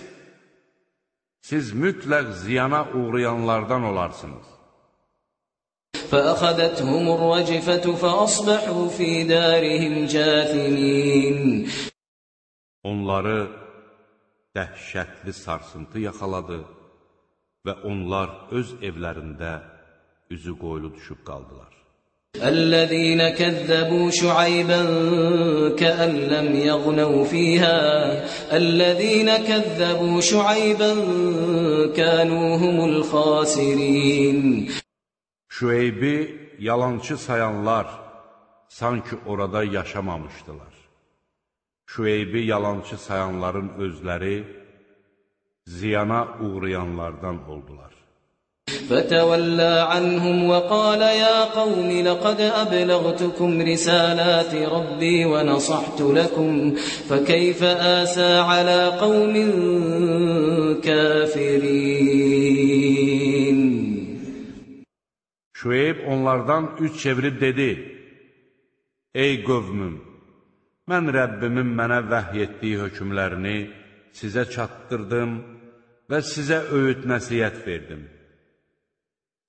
siz mütləq ziyana uğrayanlardan olarsınız. فأخذتهم الرجفة فأصبحوا في دارهم جاثمين Onları dəhşətli sarsıntı yaxaladı və onlar öz evlərində üzü qoylu düşüb qaldılar. الذين كذبوا شعيبا كأن لم يغنوا فيها الذين كذبوا شعيبا كانوا هم الخاسرين Şüeybi yalançı sayanlar sanki orada yaşamamışdılar. Şüeybi yalançı sayanların özləri ziyana uğrayanlardan oldular. فتولى عنهم وقال يا قوم لقد أبلغتكم رسالات ربي ونصحت لكم فكيف آسى على قوم كافرين Şüeyb onlardan üç çevirib dedi, Ey qövmüm, mən Rəbbimin mənə vəhy etdiyi hökmlərini sizə çatdırdım və sizə öyüd nəsiyyət verdim.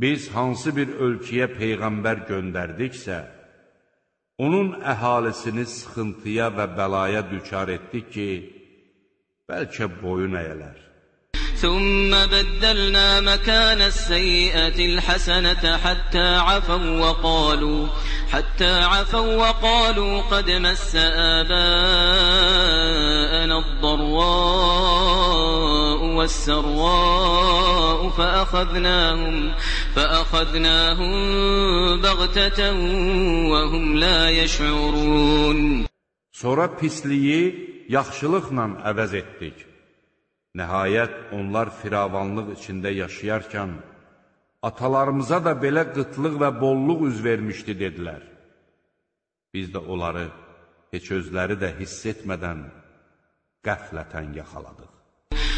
Biz hansı bir ölkəyə peyğəmbər göndərdiksə, onun əhalisini sıxıntıya və bəlaya düçar etdik ki, bəlkə boyun əyələr. ثم بدلنا مكان السيئة الحسنة حتى عفوا وقالوا حتى عفوا وقالوا قد مس آباءنا الضراء والسراء فأخذناهم فأخذناهم بغتة وهم لا يشعرون Sonra pisliyi yaxşılıqla əvəz etdik. Nəhayət onlar firavanlıq içində yaşayarkən, atalarımıza da belə qıtlıq və bolluq üz vermişdi, dedilər. Biz də onları heç özləri də hiss etmədən qəflətən yaxaladıq.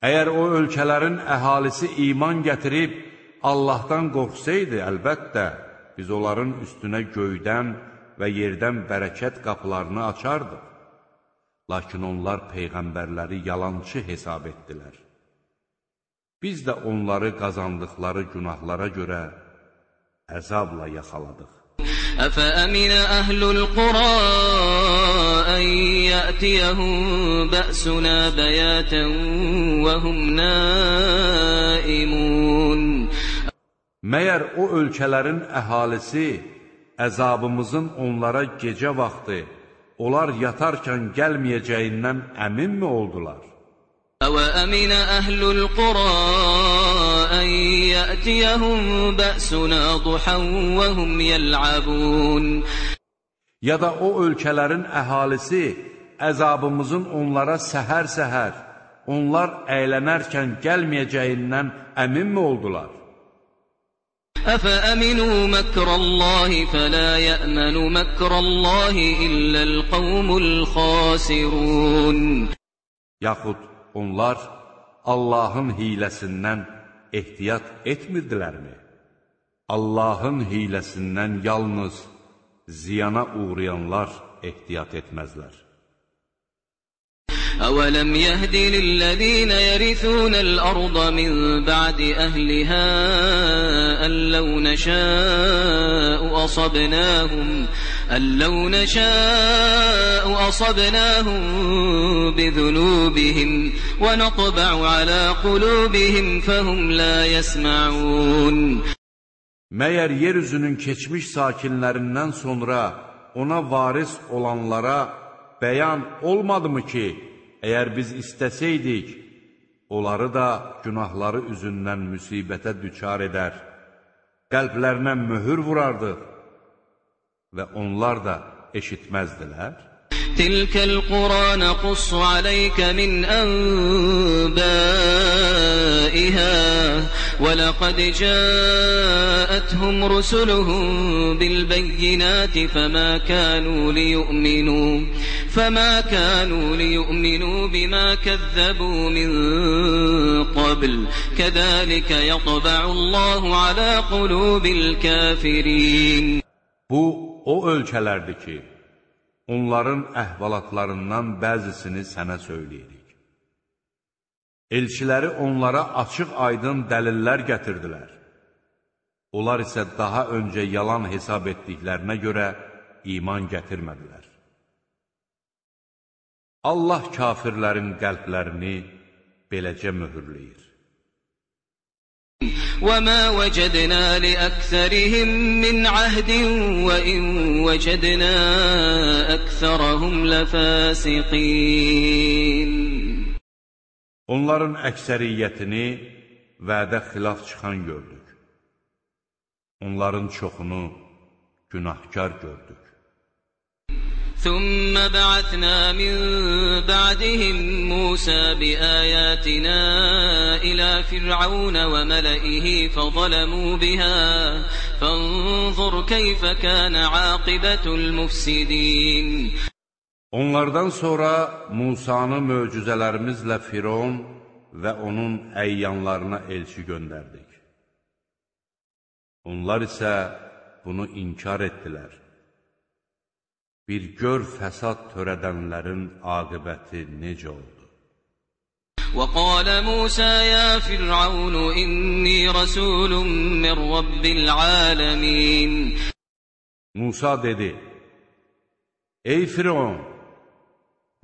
Əgər o ölkələrin əhalisi iman gətirib Allahdan qorxsaydı, əlbəttə, biz onların üstünə göydən və yerdən bərəkət qapılarını açardıq. Lakin onlar peyğəmbərləri yalançı hesab etdilər. Biz də onları qazandıqları günahlara görə əzabla yaxaladıq. أفأمن أهل القرى أن يأتيهم بأسنا بياتا وهم نائمون Məyər o ölkələrin əhalisi əzabımızın onlara gecə vaxtı, onlar yatarkən gəlməyəcəyindən əminmi oldular? أوأمن أهل القرى أن يأتيهم بأسنا ضحى وهم يلعبون Ya da o ölkələrin əhalisi əzabımızın onlara səhər-səhər, onlar əylənərkən gəlməyəcəyindən əminmi oldular? أفأمنوا مكر الله فلا يأمن مكر الله إلا القوم الخاسرون Yaxud onlar Allahın hiləsindən ehtiyat etmirdilərmi? Allahın hiləsindən yalnız ziyana uğrayanlar ehtiyat etməzlər. أولم يهد للذين يرثون الأرض من بعد أهلها أن لو نشاء أصبناهم أن لو نشاء أصبناهم بذنوبهم ونطبع على قلوبهم فهم لا يسمعون Məyər yeryüzünün keçmiş sakinlərindən sonra ona varis olanlara bəyan olmadımı ki, əgər biz istəsəydik, onları da günahları üzündən müsibətə düçar edər, qəlblərinə möhür vurardıq və onlar da eşitməzdilər? تلك القرى نقص عليك من أنبائها ولقد جاءتهم رسلهم بالبينات فما كانوا ليؤمنوا فما كانوا ليؤمنوا بما كذبوا من قبل كذلك يطبع الله على قلوب الكافرين Bu, o ölkələrdir ki, onların əhvalatlarından bəzisini sənə söyləyirik. Elçiləri onlara açıq aydın dəlillər gətirdilər. Onlar isə daha öncə yalan hesab etdiklərinə görə iman gətirmədilər. Allah kafirlərin qəlblərini beləcə möhürləyir. وما وجدنا لأكثرهم من عهد وإن وجدنا أكثرهم لفاسقين Onların əksəriyyətini vədə xilaf çıxan gördük. Onların çoxunu günahkar gördük. ثم بعثنا من بعدهم موسى بآياتنا إلى فرعون وملئه فظلموا بها فانظر كيف كان عاقبة المفسدين Onlardan sonra Musanı möcüzələrimizlə Firon və onun əyyanlarına elçi göndərdik. Onlar isə bunu inkar etdilər. Bir gör fəsad törədənlərin aqibəti necə oldu. وقال موسى يا فرعون إني رسول من رب العالمين Musa dedi, Ey Firon,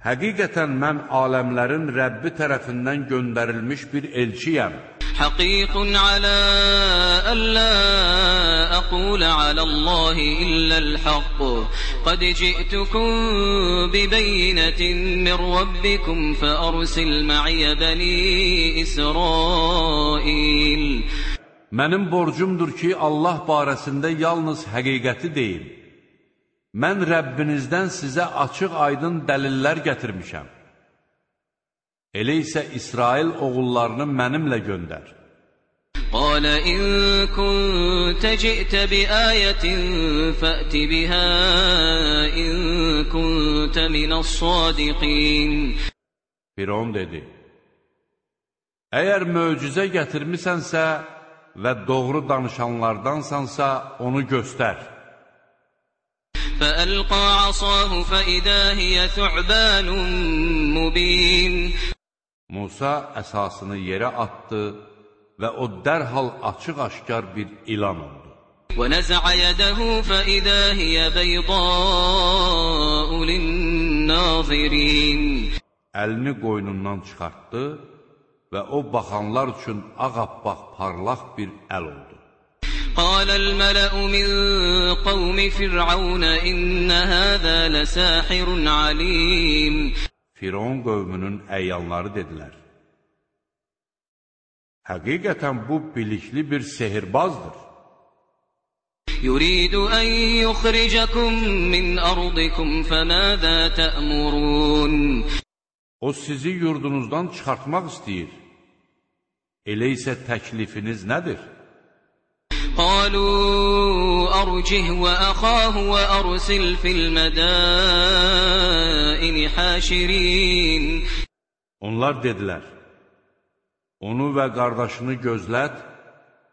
həqiqətən mən aləmlərin Rəbbi tərəfindən göndərilmiş bir elçiyəm. حقيق على ألا أقول على الله إلا الحق قد جئتكم ببينة من ربكم فأرسل معي بني إسرائيل Mənim borcumdur ki, Allah barəsində yalnız həqiqəti deyim. Mən Rəbbinizdən sizə açıq aydın dəlillər gətirmişəm. Elə isə İsrail oğullarını mənimlə göndər. قال إن كنت جئت بآية فأت بها إن كنت من الصادقين Firon dedi, Əgər möcüzə gətirmisənsə və doğru danışanlardansansa, onu göstər. فألقى عصاه فإذا هي ثعبان مبين Musa əsasını yerə atdı və o dərhal açıq-aşkar bir ilan oldu. ونزع يده فإذا هي بيضاء للناظرين Əlini qoynundan çıxartdı və o baxanlar üçün ağappaq parlaq bir əl oldu. قال الملأ من قوم فرعون إن هذا لساحر عليم Firon qövmünün əyanları dedilər. Həqiqətən bu bilikli bir sehirbazdır. يريد أن يخرجكم من أرضكم فماذا تأمرون O sizi yurdunuzdan çıxartmaq istəyir. Elə isə təklifiniz nədir? قالوا أرجه وأخاه وأرسل في المدائن حاشرين Onlar dedilər, onu və qardaşını gözlət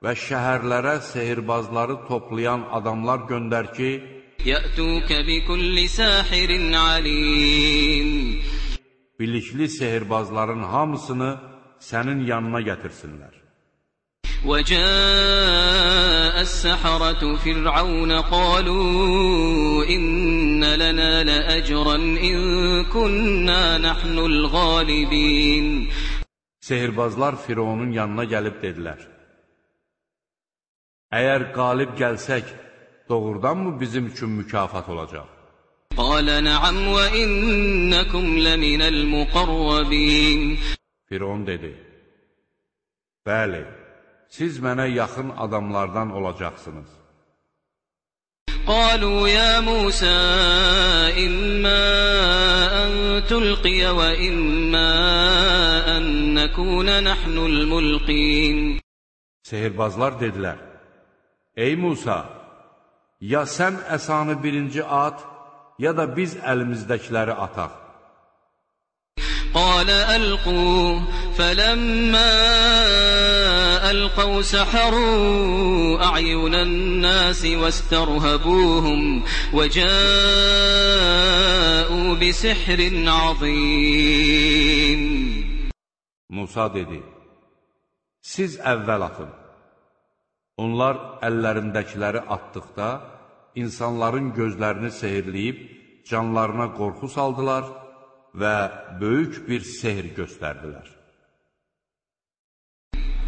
və şəhərlərə sehirbazları toplayan adamlar göndər ki, يأتوك بكل ساحر عليم bilikli sehirbazların hamısını sənin yanına gətirsinlər. وجاء السحرة فرعون قالوا إن لنا لأجرا إن كنا نحن الغالبين Sehirbazlar Fironun yanına gəlib dedilər, Əgər qalib gəlsək, doğrudanmı bizim üçün mükafat olacaq? قال نعم وإنكم لمن المقربين Firon dedi, Bəli, siz mənə yaxın adamlardan olacaqsınız. قالوا يا موسى إما أن تلقي وإما أن نكون نحن الملقين Sehirbazlar dedilər, Ey Musa, ya sən əsanı birinci at, ya da biz əlimizdəkiləri ataq. Qalə əlqu, fələmmə ألقوا سحروا أعين الناس واسترهبوهم وجاءوا بسحر عظيم Musa dedi, siz əvvəl atın. Onlar əllərindəkiləri atdıqda, insanların gözlərini sehirləyib, canlarına qorxu saldılar və böyük bir sehr göstərdilər.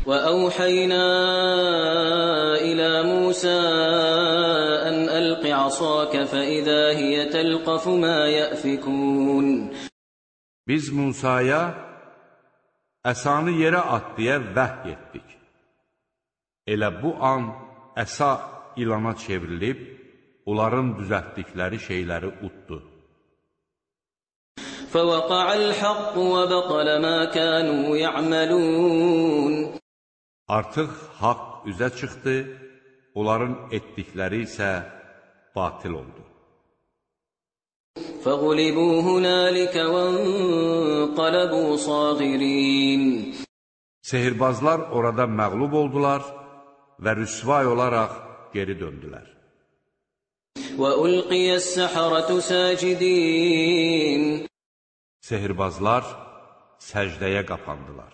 وأوحينا إلى موسى أن ألق عصاك فإذا هي تلقف ما يأفكون Biz Musaya əsanı yerə at deyə vəhy etdik. Elə bu an əsa ilana çevrilib, onların düzəltdikləri şeyləri utdu. فوقع الحق وبطل ما كانوا يعملون Artıq haqq üzə çıxdı, onların etdikləri isə batil oldu. فغلبوا هنالك وانقلبوا صاغرين Sehirbazlar orada məğlub oldular və rüsvay olaraq geri döndülər. وألقي السحرة ساجدين Sehirbazlar səcdəyə qapandılar.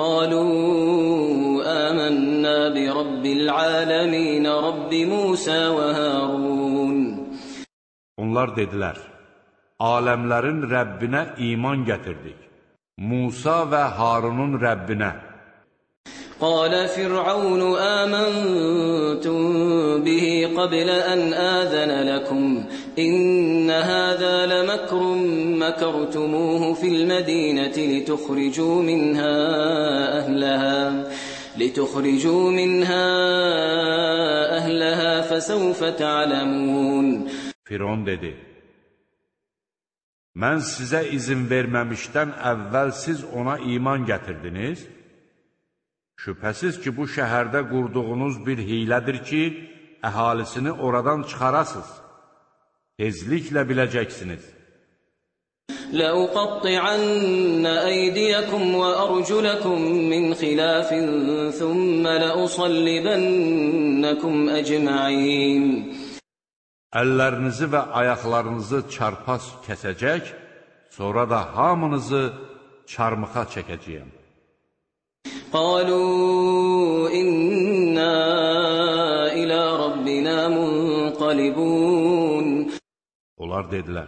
قالوا آمنا برب العالمين رب موسى وهارون Onlar dedilər, aləmlərin Rəbbinə iman gətirdik. Musa və Harunun Rəbbinə. قال فرعون آمنتم به قبل أن آذن لكم إن هذا لمكر مكرتموه في المدينة لتخرجوا منها أهلها لتخرجوا منها أهلها فسوف تعلمون Firon dedi, Mən sizə izin verməmişdən əvvəl siz ona iman gətirdiniz? Şübhəsiz ki, bu şəhərdə qurduğunuz bir hilədir ki, əhalisini oradan çıxarasız. Tezliklə biləcəksiniz. لأقطعن أيديكم وأرجلكم من خلاف ثم لأصلبنكم أجمعين Əllərinizi və ayaqlarınızı çarpas kəsəcək, sonra da hamınızı çarmıxa çəkəcəyəm. قالوا إنا غالبون Onlar dedilər,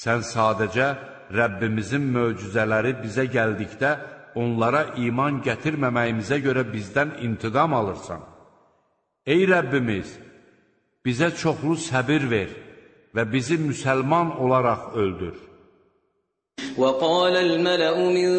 Sən sadəcə Rəbbimizin möcüzələri bizə gəldikdə onlara iman gətirməməyimizə görə bizdən intiqam alırsan. Ey Rəbbimiz, bizə çoxlu səbir ver və bizi müsəlman olaraq öldür. وقال الملأ من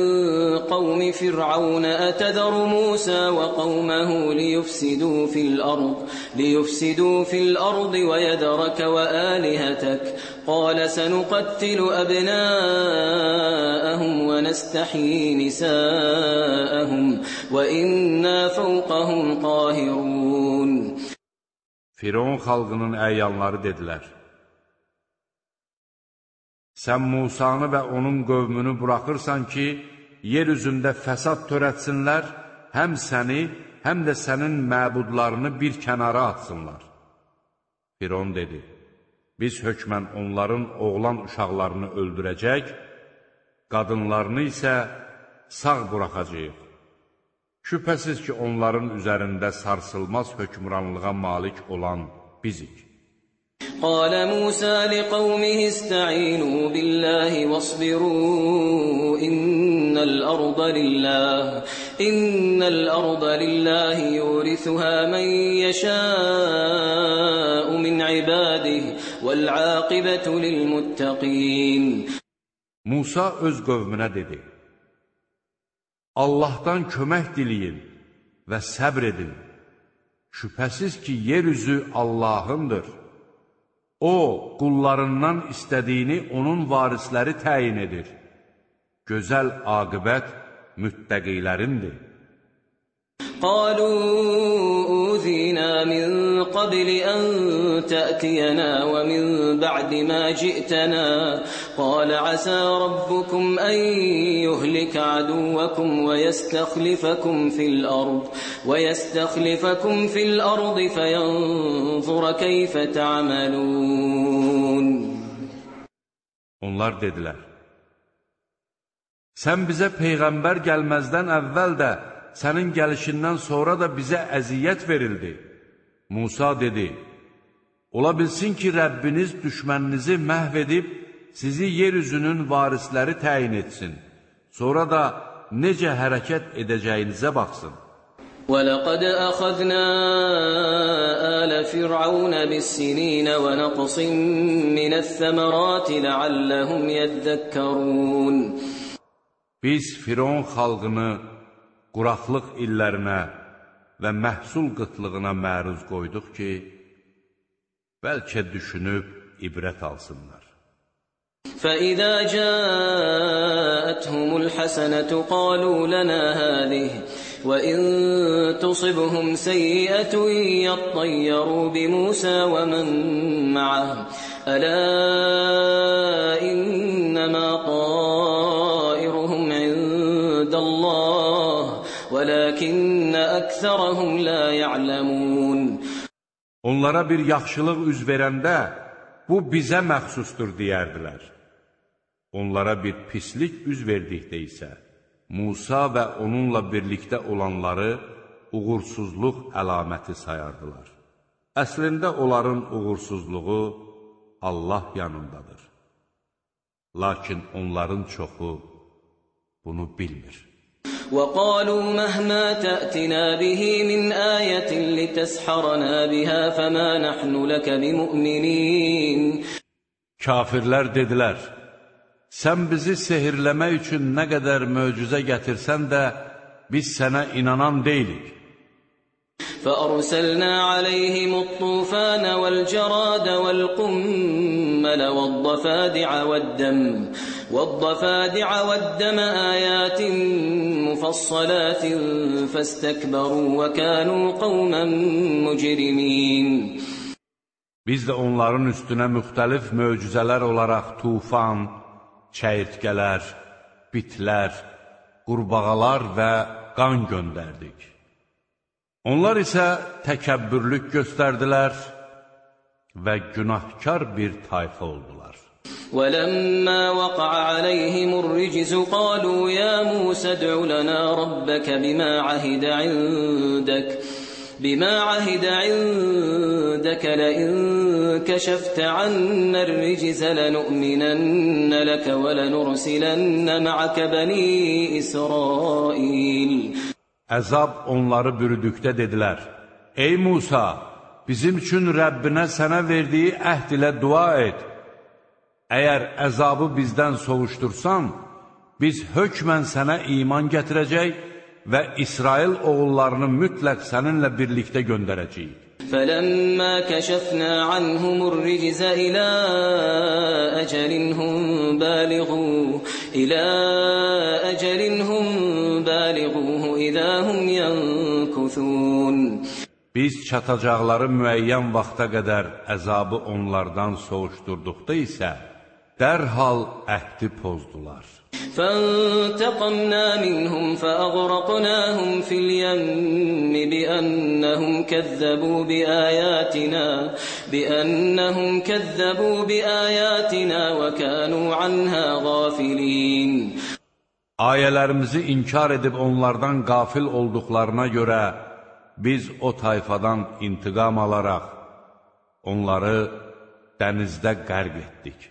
قوم فرعون أتذر موسى وقومه ليفسدوا في الأرض ليفسدوا في الأرض ويدرك وآلهتك. قال سنقتل أبناءهم ونستحيي نساءهم وإنا فوقهم قاهرون. Firon xalqının əyanları dedilər, Sən Musanı və onun qövmünü buraxırsan ki, yer üzündə fəsad törətsinlər, həm səni, həm də sənin məbudlarını bir kənara atsınlar. Firon dedi, biz hökmən onların oğlan uşaqlarını öldürəcək, qadınlarını isə sağ buraxacaq. Şübhəsiz ki, onların üzərində sarsılmaz hökmranlığa malik olan bizik. قال موسى لقومه استعينوا بالله واصبروا إن الأرض لله إن الأرض لله يورثها من يشاء من عباده والعاقبة للمتقين Musa öz qövmünə dedi, Allahdan kömək diləyin və səbr edin. Şübhəsiz ki, yer üzü Allahındır. O, qullarından istədiyini onun varisləri təyin edir. Gözəl aqibət müttəqilərindir. Qalu uzina min qabli an ta'tiyana və min ba'di ma ji'tana قال عسى ربكم أن يهلك عدوكم ويستخلفكم في الأرض ويستخلفكم في الأرض فينظر كيف تعملون Onlar dedilər, Sən bizə Peyğəmbər gəlməzdən əvvəl də sənin gəlişindən sonra da bizə əziyyət verildi. Musa dedi, ola bilsin ki, Rəbbiniz düşməninizi məhv edib, sizi yer üzünün varisləri təyin etsin. Sonra da necə hərəkət edəcəyinizə baxsın. ولقد أخذنا آل فرعون بالسنين ونقص من الثمرات لعلهم يذكرون Biz Firon xalqını quraqlıq illərinə və məhsul qıtlığına məruz qoyduq ki, bəlkə düşünüb ibrət alsınlar. فإذا جاءتهم الحسنة قالوا لنا هذه وإن تصبهم سيئة يطيروا بموسى ومن معه. ألا إنما طائرهم عند الله ولكن أكثرهم لا يعلمون. Onlara bir yaxşılıq üz verəndə, bu bizə məxsusdur deyərdilər. Onlara bir pislik üz verdikdə isə, Musa və onunla birlikdə olanları uğursuzluq əlaməti sayardılar. Əslində onların uğursuzluğu Allah yanındadır. Lakin onların çoxu bunu bilmir. وقالوا مهما تأتنا به من آية لتسحرنا بها فما نحن لك بمؤمنين Kafirlər dedilər, sən bizi sehirləmək üçün nə qədər möcüzə gətirsən də, biz sənə inanan deyilik. فأرسلنا عليهم الطوفان والجراد والقمل والضفادع والدم والضفادع والدم آيات مفصلات فاستكبروا وكانوا قوما مجرمين Biz də onların üstünə müxtəlif möcüzələr olaraq tufan, çəyirtkələr, bitlər, qurbağalar və qan göndərdik. Onlar isə təkəbbürlük göstərdilər və günahkar bir tayfa oldular. ولما وقع عليهم الرجز قالوا يا موسى ادع لنا ربك بما عهد عندك بما عهد عندك لئن كشفت عنا الرجز لنؤمنن لك ولنرسلن معك بني إسرائيل Əzab onları bürüdükdə dedilər, Ey Musa, bizim üçün Rəbbinə sənə verdiyi əhd ilə dua et. Əgər əzabı bizdən sovuşdursan, biz hökmən sənə iman gətirəcək və İsrail oğullarını mütləq səninlə birlikdə göndərəcəyik. فلما كشفنا عنهم الرجز إلى أجل هم بالغوه إلى أجل هم بالغوه إذا هم ينكثون Biz çatacaqları müəyyən vaxta qədər əzabı onlardan soğuşdurduqda isə dərhal əhdi pozdular. Fəntəqəmnə minhum fəəğrəqnəhum fil yəmmi biənnəhum kəzzəbu biəyətinə biənnəhum kəzzəbu biəyətinə və kənu anhə qafilin. Ayələrimizi inkar edib onlardan qafil olduqlarına görə biz o tayfadan intiqam alaraq onları dənizdə qərq etdik.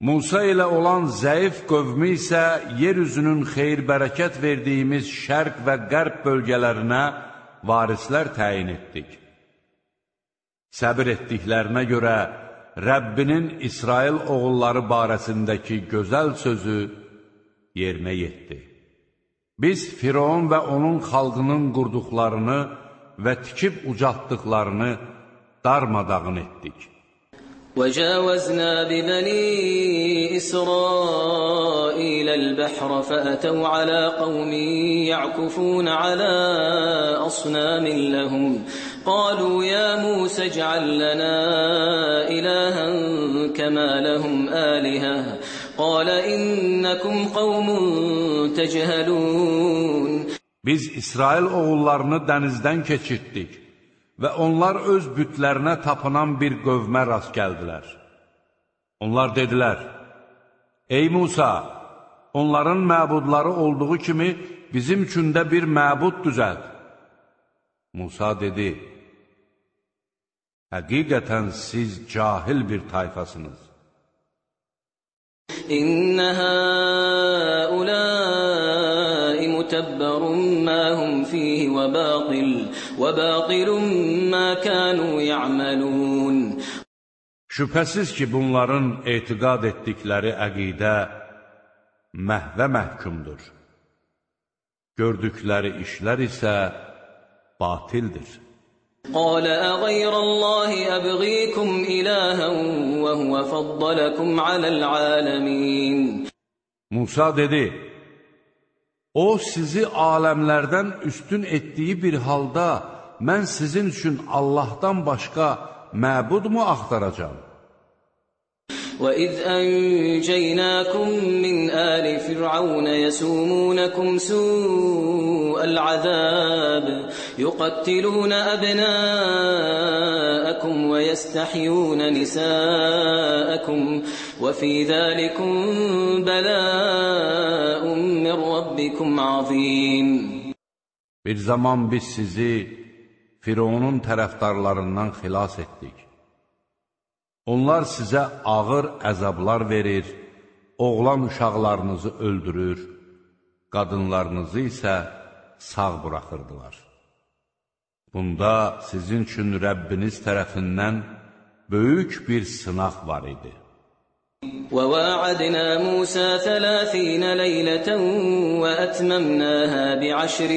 Musa ilə olan zəif qövmü isə yer üzünün xeyir-bərəkət verdiyimiz şərq və qərb bölgələrinə varislər təyin etdik. Səbir etdiklərinə görə Rəbbinin İsrail oğulları barəsindəki gözəl sözü yerinə yetdi. Biz Firon və onun xalqının qurduqlarını və tikib ucaltdıqlarını darmadağın etdik. وجاوزنا ببني إسرائيل البحر فأتوا على قوم يعكفون على أصنام لهم. قالوا يا موسى اجعل لنا إلها كما لهم آلهة. قال إنكم قوم تجهلون. Biz İsrail oğullarını dənizdən keçirtdik. Və onlar öz bütlərinə tapınan bir qövmə rast gəldilər. Onlar dedilər, Ey Musa, onların məbudları olduğu kimi bizim üçün də bir məbud düzəlt. Musa dedi, Həqiqətən siz cahil bir tayfasınız. İnnə həuləi mütəbbərun وباطل ما كانوا يعملون Şübhəsiz ki, bunların etiqad etdikləri əqidə məhvə məhkumdur. Gördükləri işlər isə batildir. Qalə əğayrəllahi əbğikum iləhən və huvə faddalakum aləl-aləmin Musa dedi, O sizi aləmlərdən üstün etdiyi bir halda mən sizin üçün Allahdan başqa məbudmu axtaracam? وَإِذْ أَنْجَيْنَاكُمْ مِنْ آلِ فِرْعَوْنَ يَسُومُونَكُمْ سُوءَ الْعَذَابِ يُقَتِّلُونَ أَبْنَاءَكُمْ وَيَسْتَحْيُونَ نِسَاءَكُمْ وَفِي ذَلِكُمْ بَلَاءٌ مِّن رَّبِّكُمْ عَظِيمٌ Bir zaman biz sizi Firavunun tərəfdarlarından xilas etdik. Onlar sizə ağır əzablar verir, oğlan uşaqlarınızı öldürür, qadınlarınızı isə sağ buraxırdılar. Bunda sizin üçün Rəbbiniz tərəfindən böyük bir sınaq var idi. وواعدنا موسى ثلاثين ليلة وأتممناها بعشر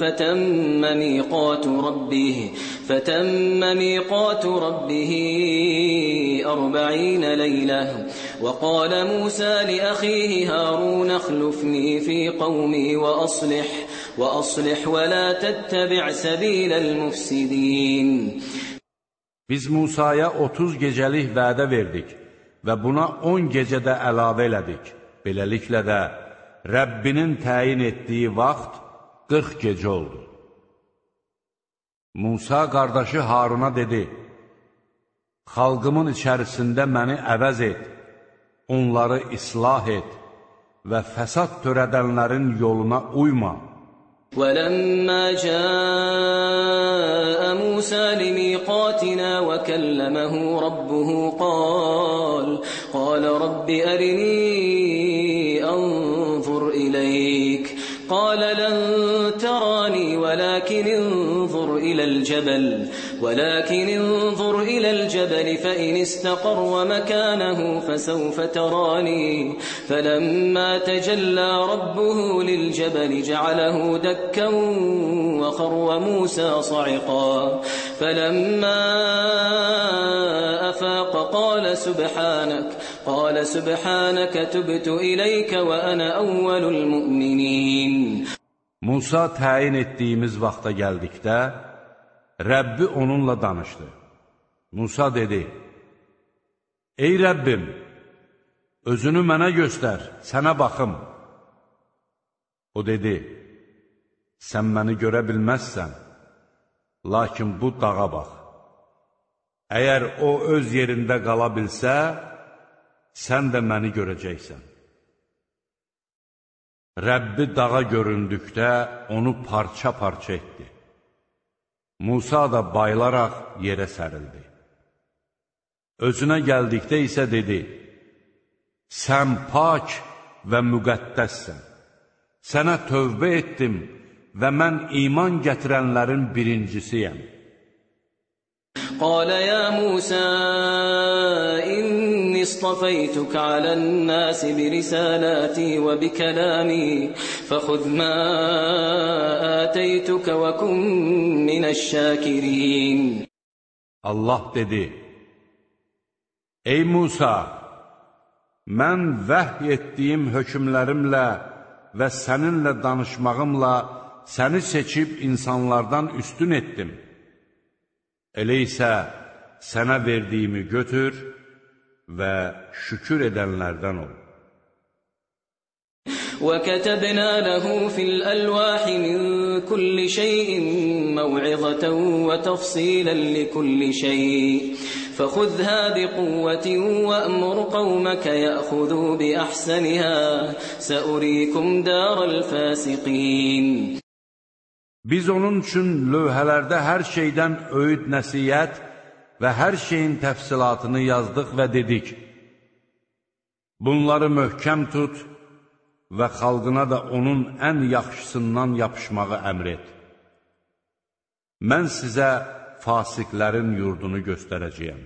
فتم ميقات ربه فتم ميقات ربه أربعين ليلة. وقال موسى لأخيه هارون اخلفني في قومي وأصلح وأصلح ولا تتبع سبيل المفسدين. Biz Musaya 30 gecəlik vədə verdik. Və buna 10 gecə də əlavə elədik. Beləliklə də Rəbbinin təyin etdiyi vaxt 40 gecə oldu. Musa qardaşı Haruna dedi, Xalqımın içərisində məni əvəz et, onları islah et və fəsad törədənlərin yoluna uyma. ولما جاء موسى لميقاتنا وكلمه ربه قال قال رب أرني أنظر إليك. قال لن تراني ولكن انظر إلى الجبل. ولكن انظر إلى الجبل فإن استقر مكانه فسوف تراني. فلما تجلى ربه للجبل جعله دكا وخر موسى صعقا. فلما أفاق قال سبحانك قال سبحانك تبت إليك وأنا أول المؤمنين. Musa təyin etdiyimiz vaxta gəldikdə, Rəbbi onunla danışdı. Musa dedi, Ey Rəbbim, özünü mənə göstər, sənə baxım. O dedi, sən məni görə bilməzsən, lakin bu dağa bax. Əgər o öz yerində qala bilsə, sən də məni görəcəksən. Rəbbi dağa göründükdə onu parça-parça etdi. Musa da bayılaraq yerə sərildi. Özünə gəldikdə isə dedi, Sən pak və müqəddəssən. Sənə tövbə etdim və mən iman gətirənlərin birincisiyəm. Qalə ya Musa, inni إني اصطفيتك على الناس برسالاتي وبكلامي فخذ ما آتيتك وكن من الشاكرين Allah dedi, Ey Musa, mən vəhy etdiyim hökmlərimlə və səninlə danışmağımla səni seçib insanlardan üstün etdim. Elə isə sənə verdiyimi götür və şükür edənlərdən ol. وكتبنا له في الألواح من كل شيء موعظة وتفصيلا لكل شيء فخذها بقوة وأمر قومك يأخذوا بأحسنها سأريكم دار الفاسقين Biz onun üçün lövhələrdə hər şeydən öyüd nəsiyyət və hər şeyin təfsilatını yazdıq və dedik, Bunları möhkəm tut və xalqına da onun ən yaxşısından yapışmağı əmr et. Mən sizə fasiqlərin yurdunu göstərəcəyəm.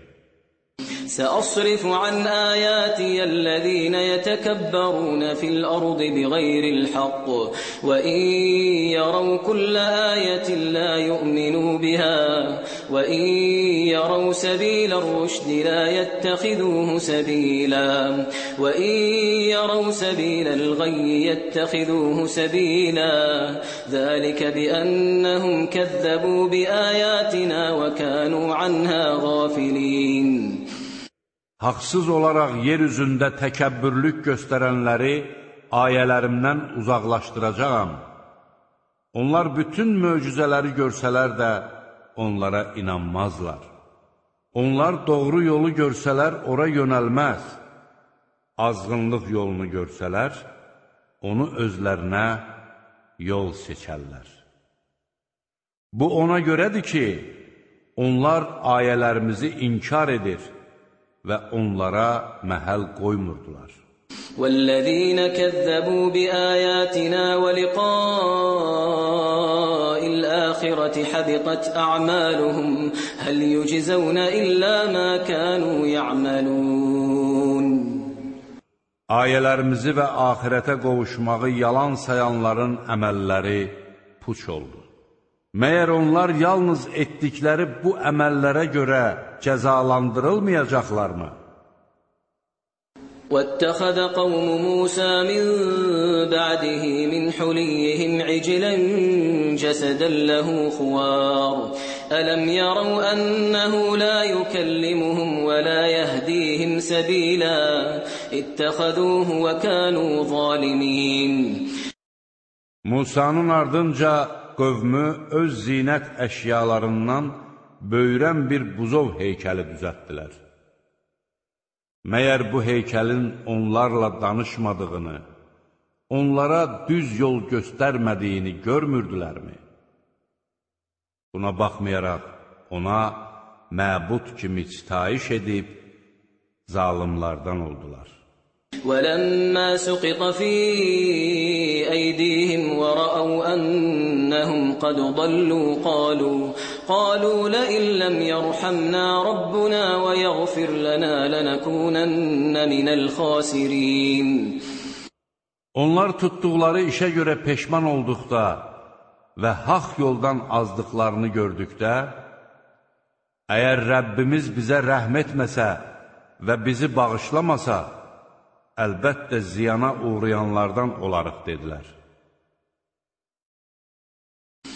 سأصرف عن آياتي الذين يتكبرون في الأرض بغير الحق وإن يروا كل آية لا يؤمنوا بها وإن يروا سبيل الرشد لا يتخذوه سبيلا وإن يروا سبيل الغي يتخذوه سبيلا ذلك بأنهم كذبوا بآياتنا وكانوا عنها غافلين Haqsız olaraq yer üzündə təkəbbürlük göstərənləri ayələrimdən uzaqlaşdıracağam. Onlar bütün möcüzələri görsələr də onlara inanmazlar. Onlar doğru yolu görsələr ora yönəlməz. Azğınlıq yolunu görsələr, onu özlərinə yol seçərlər. Bu ona görədir ki, onlar ayələrimizi inkar edir və onlara məhəl qoymurdular. والذين كذبوا بآياتنا ولقاء الآخرة حبطت أعمالهم هل يجزون إلا ما كانوا يعملون Ayələrimizi və axirətə qovuşmağı yalan sayanların əməlləri puç oldu. Məyər onlar yalnız etdikləri bu əməllərə görə cəzalandırılmayacaqlarmı? واتخذ قوم موسى من بعده من حليهم عجلا جسدا له خوار. ألم يروا أنه لا يكلمهم ولا يهديهم سبيلا؟ اتخذوه وكانوا ظالمين. Musanın ardınca qövmü öz zinət əşyalarından böyürən bir buzov heykəli düzəltdilər. Məyər bu heykəlin onlarla danışmadığını, onlara düz yol göstərmədiyini görmürdülərmi? Buna baxmayaraq, ona məbud kimi sitayiş edib, zalimlardan oldular. ولما سقط في أيديهم ورأوا أنهم قد ضلوا قالوا قالوا لئن لم يرحمنا ربنا ويغفر لنا لنكونن من الخاسرين Onlar tutduqları işə görə peşman olduqda və haq yoldan azdıqlarını gördükdə, əgər Rəbbimiz bizə rəhm etməsə və bizi bağışlamasa, əlbəttə ziyana uğrayanlardan olarıq, dedilər.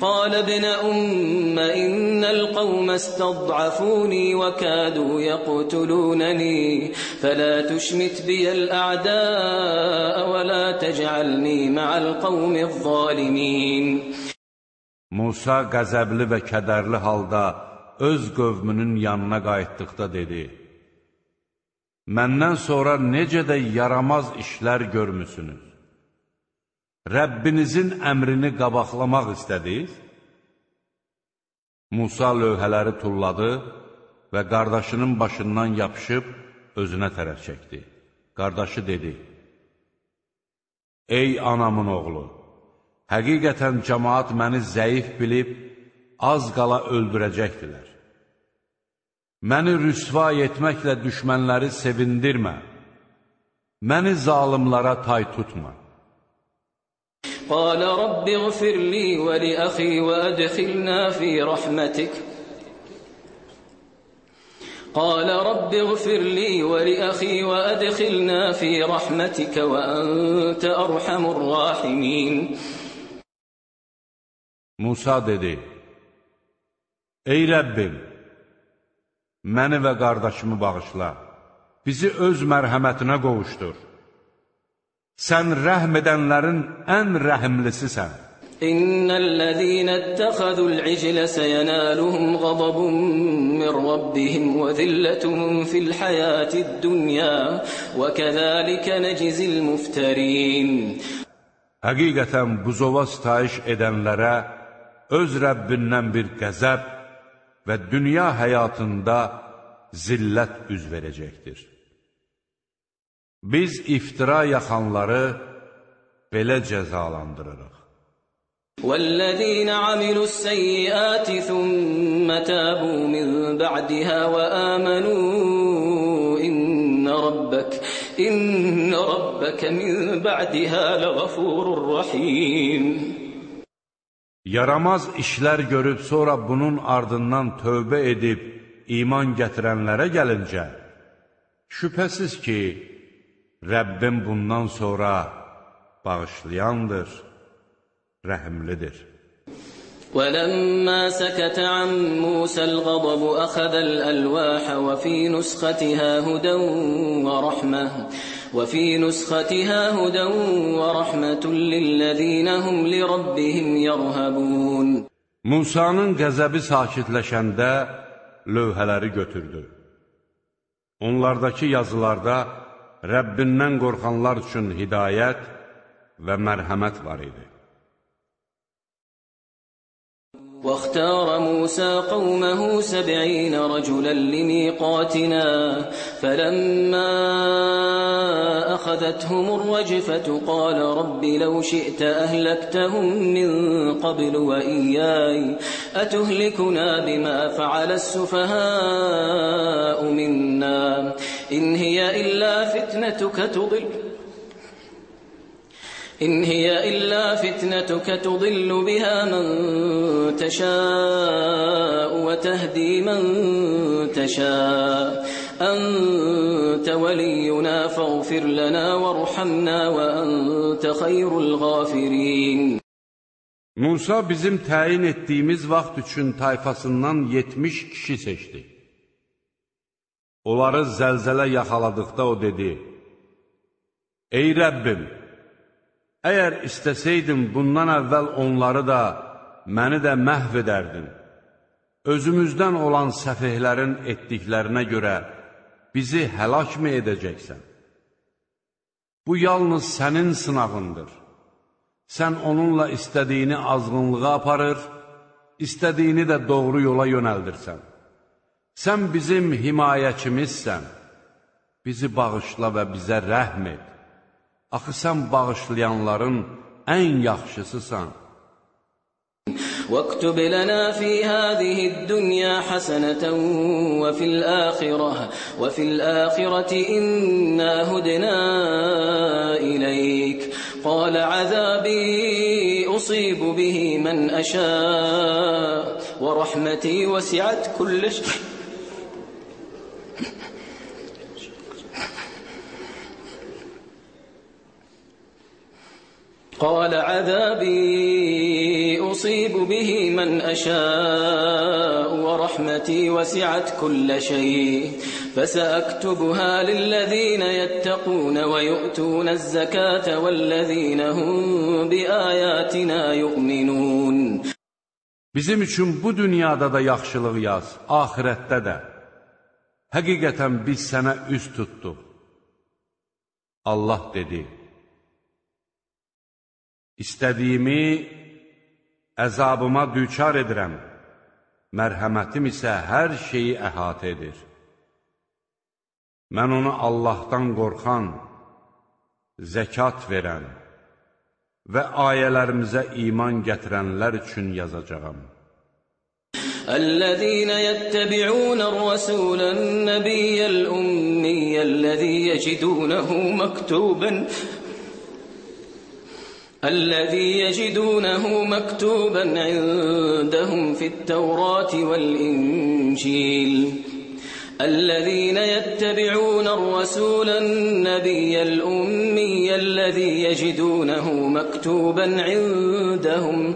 قال ابن أم إن القوم استضعفوني وكادوا يقتلونني فلا تشمت بي الأعداء ولا تجعلني مع القوم الظالمين Musa qəzəbli və kədərli halda öz qövmünün yanına qayıtdıqda dedi, Məndən sonra necə də yaramaz işlər görmüsünüz? Rəbbinizin əmrini qabaqlamaq istədiniz? Musa lövhələri tulladı və qardaşının başından yapışıb özünə tərəf çəkdi. Qardaşı dedi, Ey anamın oğlu, həqiqətən cəmaat məni zəif bilib, az qala öldürəcəkdilər. Məni rüsva etməklə düşmənləri sevindirmə, məni zalimlara tay tutma. قال رب اغفر لي ولأخي وأدخلنا في رحمتك قال رب اغفر لي ولأخي وأدخلنا في رحمتك وأنت أرحم الراحمين Musa dedi, Ey Rəbbim, məni və qardaşımı bağışla, bizi öz mərhəmətinə qovuşdur. Sən rəhm edənlərin ən rəhimlisisən. İnnellezîne ittehazul icle seyenâluhum gazabun min rabbihim ve zilletun fil hayâtid dunya ve kezâlike necizil mufterin. Həqiqətən buzova sitayiş edənlərə öz Rəbbindən bir qəzəb və dünya həyatında zillət üz verəcəkdir. Biz iftira yaxanları belə cəzalandırırıq. وَالَّذِينَ عَمِلُوا السَّيِّئَاتِ ثُمَّ تَابُوا مِن بَعْدِهَا وَآمَنُوا إِنَّ رَبَّكَ إِنَّ رَبَّكَ مِن بَعْدِهَا لَغَفُورٌ رَّحِيمٌ Yaramaz işlər görüb sonra bunun ardından tövbə edib iman gətirənlərə gəlincə, şübhəsiz ki, Rəbbim bundan sonra bağışlayandır, rəhimlidir. ولما سكت عن موسى الغضب أخذ الألواح وفي نسختها هدى ورحمة وفي نسختها هدى ورحمة للذين هم لربهم يرهبون Musanın qəzəbi sakitləşəndə lövhələri götürdü. Onlardakı yazılarda Rəbbindən qorxanlar üçün hidayət və mərhəmət var idi. واختار موسى قومه سبعين رجلا لميقاتنا فلما أخذتهم الرجفة قال رب لو شئت أهلكتهم من قبل وإياي أتهلكنا بما فعل السفهاء منا إن هي إلا فتنتك تضل. إن هي إلا فتنتك تضل بها من تشاء وتهدي من تشاء. أنت ولينا فاغفر لنا وارحمنا وأنت خير الغافرين. Musa bizim təyin etdiyimiz vaxt üçün tayfasından 70 kişi seçdi. Onları zəlzələ yaxaladıqda o dedi, Ey Rəbbim, əgər istəsəydin bundan əvvəl onları da, məni də məhv edərdin. Özümüzdən olan səfihlərin etdiklərinə görə bizi həlak mı edəcəksən? Bu yalnız sənin sınavındır. Sən onunla istədiyini azğınlığa aparır, istədiyini də doğru yola yönəldirsən. Sən bizim himayəçimizsən, bizi bağışla və bizə rəhm et. Axı sən bağışlayanların ən yaxşısısan. واكتب لنا في هذه الدنيا حسنة وفي الآخرة وفي الآخرة إنا هدنا إليك قال عذابي أصيب به من أشاء ورحمتي وسعت كل شيء قال عذابي أصيب به من أشاء ورحمتي وسعت كل شيء فسأكتبها للذين يتقون ويؤتون الزكاة والذين هم بآياتنا يؤمنون Bizim üçün bu dünyada da yaxşılıq yaz, ahirətdə də. Həqiqətən biz sənə üz tutduq. Allah dedi, İstədiyimi əzabıma düçar edirəm, mərhəmətim isə hər şeyi əhatə edir. Mən onu Allahdan qorxan, zəkat verən və ayələrimizə iman gətirənlər üçün yazacağam. الذين يتبعون الرسول النبي الأمي الذي يجدونه مكتوبا الذي يجدونه مكتوبا عندهم في التوراة والإنجيل. الذين يتبعون الرسول النبي الأمي الذي يجدونه مكتوبا عندهم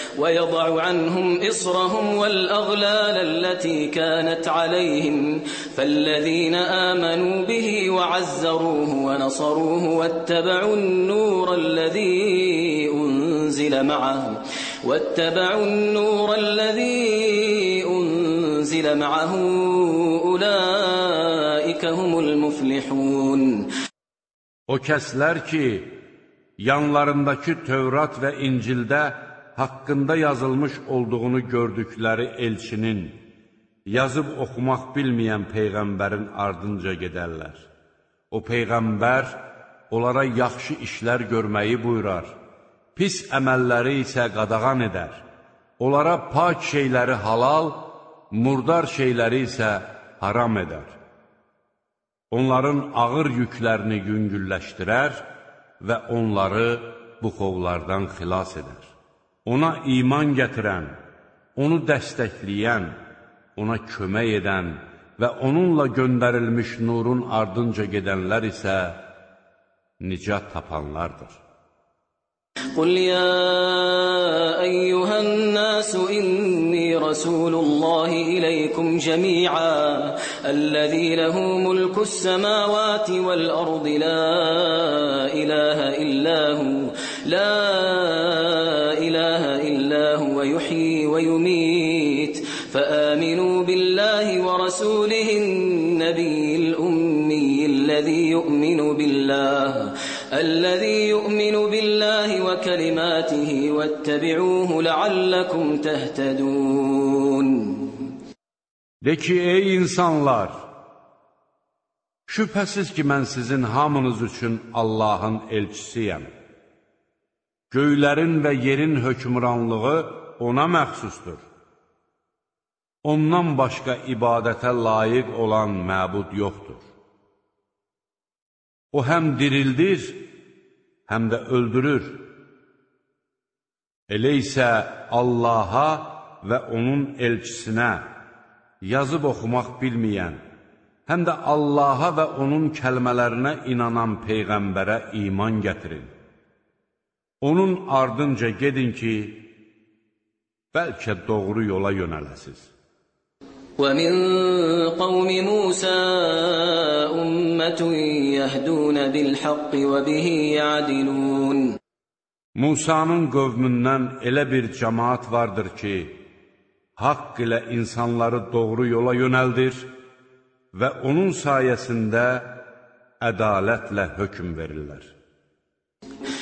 ويضع عنهم إصرهم والأغلال التي كانت عليهم. فالذين آمنوا به وعزروه ونصروه واتبعوا النور الذي أنزل معه. واتبعوا النور الذي أنزل معه. أولئك هم المفلحون. O kəslər ki, yanlarındakı Tövrat və İncildə haqqında yazılmış olduğunu gördükləri elçinin, yazıb oxumaq bilməyən Peyğəmbərin ardınca gedərlər. O Peyğəmbər onlara yaxşı işlər görməyi buyurar, pis əməlləri isə qadağan edər. Onlara pak şeyləri halal, murdar şeyləri isə haram edər. Onların ağır yüklərini yüngülləşdirər və onları buxovlardan xilas edər ona iman gətirən, onu dəstəkləyən, ona kömək edən və onunla göndərilmiş nurun ardınca gedənlər isə nicat tapanlardır. Qul ya eyyuhən nəsu inni rəsulullahi iləykum cəmi'a əlləzi ləhu mülküs səməvəti vəl-ərdi ləh ورسوله النبي الأمي الذي يؤمن بالله الذي يؤمن بالله وكلماته واتبعوه لعلكم تهتدون De ki, ey insanlar, şübhəsiz ki, mən sizin hamınız üçün Allahın elçisiyəm. Göylərin və yerin hökmranlığı ona məxsusdur. Ondan başqa ibadətə layiq olan məbud yoxdur. O həm dirildir, həm də öldürür. Elə isə Allaha və onun elçisinə, yazıb oxumaq bilməyən, həm də Allaha və onun kəlmələrinə inanan Peyğəmbərə iman gətirin. Onun ardınca gedin ki, bəlkə doğru yola yönələsiz. ومن قوم موسى أمة يهدون بالحق وبه يعدلون Musanın qövmündən elə bir cəmaat vardır ki, haqq ilə insanları doğru yola yönəldir və onun sayəsində ədalətlə hökm verirlər.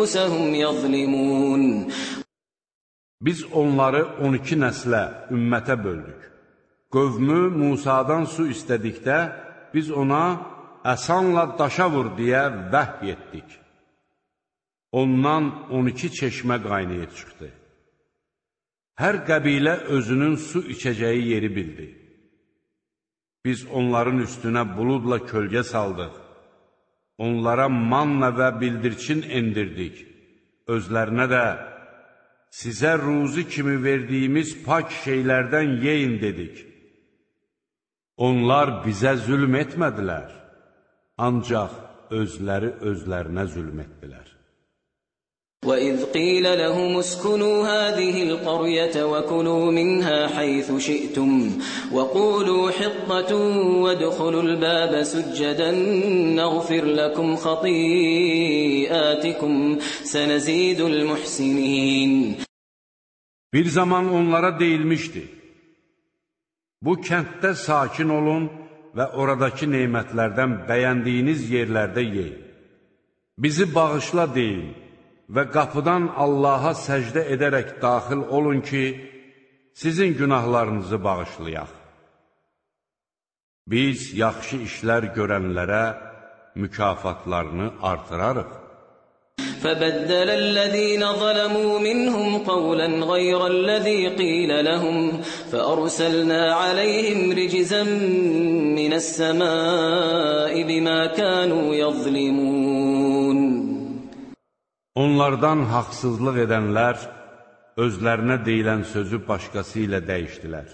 أنفسهم يظلمون Biz onları 12 nəslə, ümmətə böldük. Qövmü Musadan su istədikdə, biz ona əsanla daşa vur deyə vəhy etdik. Ondan 12 çeşmə qaynayıb çıxdı. Hər qəbilə özünün su içəcəyi yeri bildi. Biz onların üstünə buludla kölgə saldıq. Onlara manna və bildirçin endirdik. Özlərinə də sizə ruzi kimi verdiyimiz pak şeylərdən yeyin dedik. Onlar bizə zülm etmədilər, ancaq özləri özlərinə zülm etdilər. وإذ قيل لهم اسكنوا هذه القرية وكلوا منها حيث شئتم وقولوا حطة وادخلوا الباب سجدا نغفر لكم خطيئاتكم سنزيد المحسنين Bir zaman onlara deyilmişdi, bu kənddə sakin olun və oradakı neymətlərdən bəyəndiyiniz yerlərdə yeyin. Bizi bağışla deyin və qapıdan Allaha səcdə edərək daxil olun ki, sizin günahlarınızı bağışlayaq. Biz yaxşı işlər görənlərə mükafatlarını artırarıq. فبدل الذين ظلموا منهم قولا غير الذي قيل لهم فأرسلنا عليهم رجزا من السماء بما كانوا يظلمون Onlardan haqsızlıq edənlər özlərinə deyilən sözü başqası ilə dəyişdilər.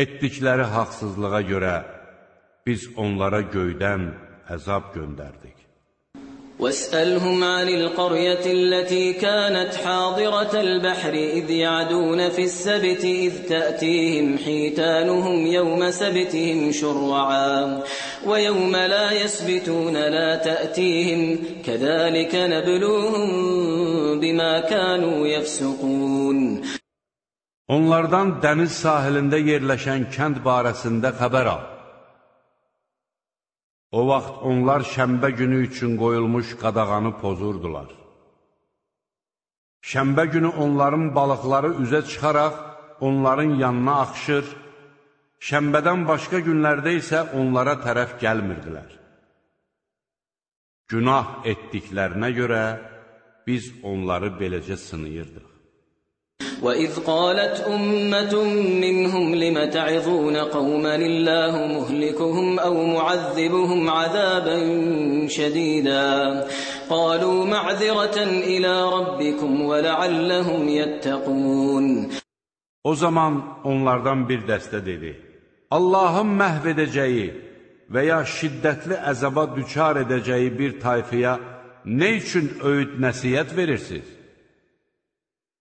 Etdikləri haqsızlığa görə biz onlara göydən əzab göndərdik. واسألهم عن القرية التي كانت حاضرة البحر إذ يعدون في السبت إذ تأتيهم حيتانهم يوم سبتهم شرعا ويوم لا يسبتون لا تأتيهم كذلك نبلوهم بما كانوا يفسقون Onlardan dəniz sahilində yerləşən kənd barəsində xəbər al. O vaxt onlar şəmbə günü üçün qoyulmuş qadağanı pozurdular. Şəmbə günü onların balıqları üzə çıxaraq onların yanına axışır, şəmbədən başqa günlərdə isə onlara tərəf gəlmirdilər. Günah etdiklərinə görə biz onları beləcə sınıyırdıq. وَإِذْ قَالَتْ أُمَّةٌ مِّنْهُمْ لِمَ تَعِظُونَ قَوْمًا اللَّهُ مُهْلِكُهُمْ أَوْ مُعَذِّبُهُمْ عَذَابًا شَدِيدًا قَالُوا مَعْذِرَةً إِلَى رَبِّكُمْ وَلَعَلَّهُمْ يَتَّقُونَ O zaman onlardan bir dəstə dedi, Allahın məhv edəcəyi və ya şiddətli əzaba düçar edəcəyi bir tayfaya nə üçün öyüd nəsiyyət verirsiniz?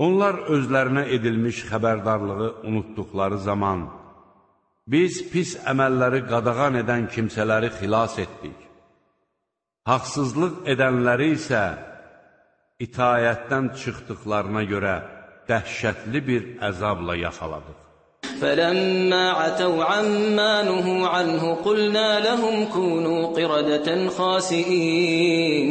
Onlar özlərinə edilmiş xəbərdarlığı unutduqları zaman, biz pis əməlləri qadağan edən kimsələri xilas etdik. Haqsızlıq edənləri isə itayətdən çıxdıqlarına görə dəhşətli bir əzabla yaxaladıq. فَلَمَّا عَتَوْا عَمَّا نُهُوا عَنْهُ قُلْنَا لَهُمْ كُونُوا قِرَدَةً خَاسِئِينَ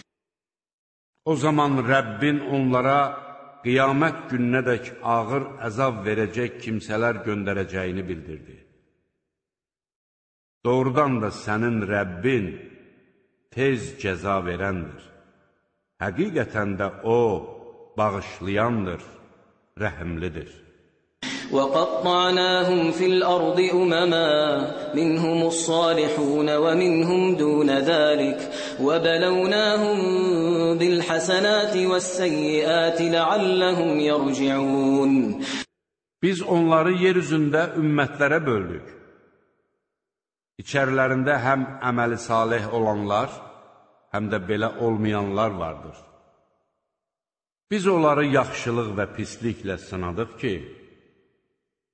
O zaman Rəbbin onlara qiyamət gününədək ağır əzab verəcək kimsələr göndərəcəyini bildirdi. Doğrudan da sənin Rəbbin tez cəza verəndir. Həqiqətən də O, bağışlayandır, rəhimlidir. وَقَطَّعْنَاهُمْ فِي الْأَرْضِ أُمَمًا مِنْهُمُ الصَّالِحُونَ وَمِنْهُمْ دُونَ ذَلِكَ وَبَلَوْنَاهُمْ بِالْحَسَنَاتِ وَالسَّيِّئَاتِ لَعَلَّهُمْ يَرْجِعُونَ Biz onları yer üzündə ümmətlərə böldük. İçərilərində həm əməli salih olanlar, həm də belə olmayanlar vardır. Biz onları yaxşılıq və pisliklə sınadıq ki,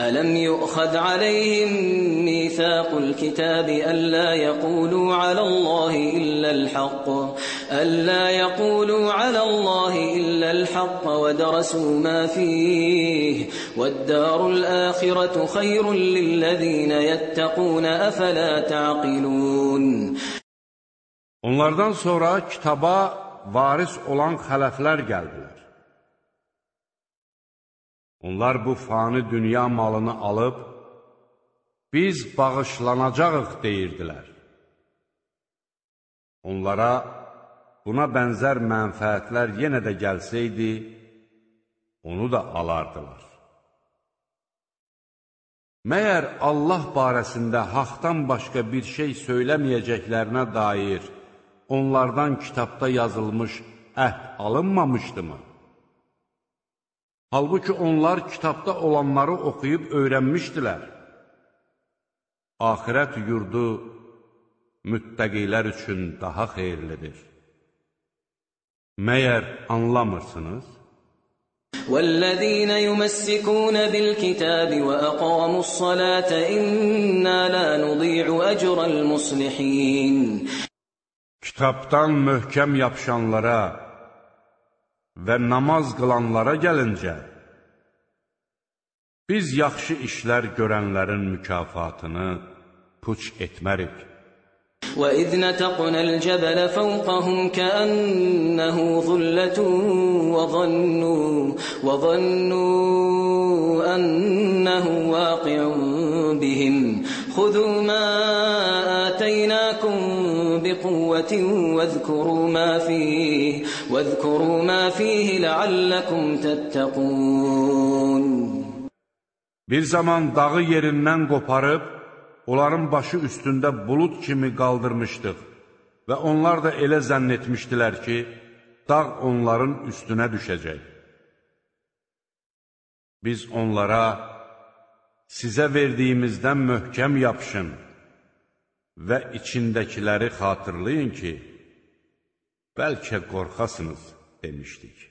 ألم يؤخذ عليهم ميثاق الكتاب ألا يقولوا على الله إلا الحق؟ ألا يقولوا على الله إلا الحق ودرسوا ما فيه؟ والدار الآخرة خير للذين يتقون أفلا تعقلون؟ Onlardan sonra kitaba varis olan xələflər gəldilər. Onlar bu fani dünya malını alıb, biz bağışlanacağıq deyirdilər. Onlara buna bənzər mənfəətlər yenə də gəlsəydi, onu da alardılar. Məyər Allah barəsində haqdan başqa bir şey söyləməyəcəklərinə dair onlardan kitabda yazılmış əhd alınmamışdımı? Halbuki onlar kitabda olanları oxuyub öyrənmişdilər. Ahirət yurdu müttəqilər üçün daha xeyirlidir. Məyər anlamırsınız? والذين يمسكون بالكتاب وأقاموا الصلاة إنا لا نضيع أجر المصلحين Kitabdan möhkəm yapışanlara və namaz qılanlara gəlincə, biz yaxşı işlər görənlərin mükafatını puç etmərik. وإذ نتقنا الجبل فوقهم كأنه ظلة وظنوا, وظنوا أنه واقع قوة واذكروا ما فيه واذكروا ما فيه لعلكم تتقون Bir zaman dağı yerindən qoparıb, onların başı üstündə bulud kimi qaldırmışdıq və onlar da elə zənn etmişdilər ki, dağ onların üstünə düşəcək. Biz onlara, sizə verdiyimizdən möhkəm yapışın və içindəkiləri xatırlayın ki, bəlkə qorxasınız demişdik.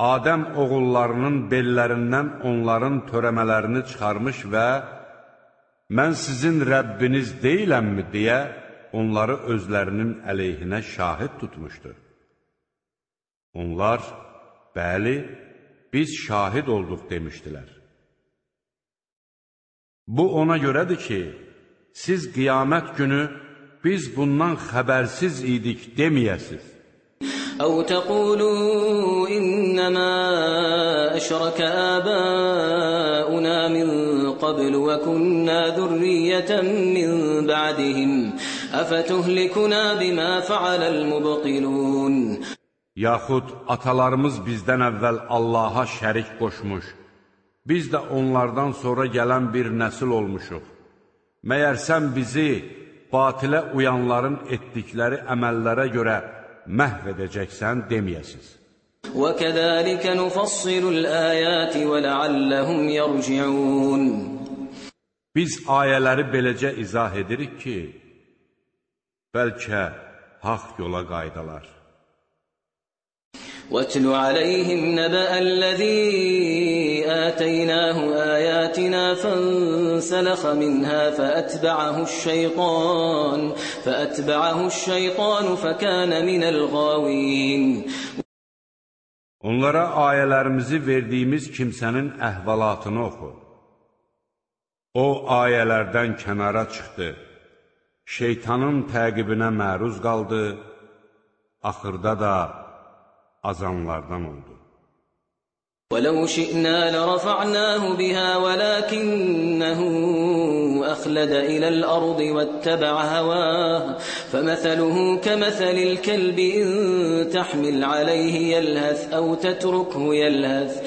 Adəm oğullarının bellərindən onların törəmələrini çıxarmış və mən sizin Rəbbiniz deyiləmmi deyə onları özlərinin əleyhinə şahid tutmuşdur. Onlar, bəli, biz şahid olduq demişdilər. Bu ona görədir ki, siz qiyamət günü biz bundan xəbərsiz idik deməyəsiz. أو تقولوا إنما أشرك آباؤنا من قبل وكنا ذرية من بعدهم أفتهلكنا بما فعل المبطلون Yaxud atalarımız bizdən əvvəl Allaha şərik qoşmuş, biz də onlardan sonra gələn bir nəsil olmuşuq. Məyər sən bizi batilə uyanların etdikləri əməllərə görə məhv edəcəksən deməyəsiz. وَكَذَلِكَ نُفَصِّلُ الْآيَاتِ وَلَعَلَّهُمْ يَرْجِعُونَ Biz ayələri beləcə izah edirik ki, bəlkə haqq yola qaydalar. واتل عليهم نبأ الذي آتيناه آياتنا فانسلخ منها فأتبعه الشيطان فأتبعه الشيطان فكان من الغاوين Onlara ayələrimizi verdiyimiz kimsənin əhvalatını oxu. O ayələrdən kənara çıxdı, şeytanın təqibinə məruz qaldı, axırda da azanlardan oldu. ولو شئنا لرفعناه بها ولكنه أخلد إلى الأرض واتبع هواه فمثله كمثل الكلب إن تحمل عليه يلهث أو تتركه يلهث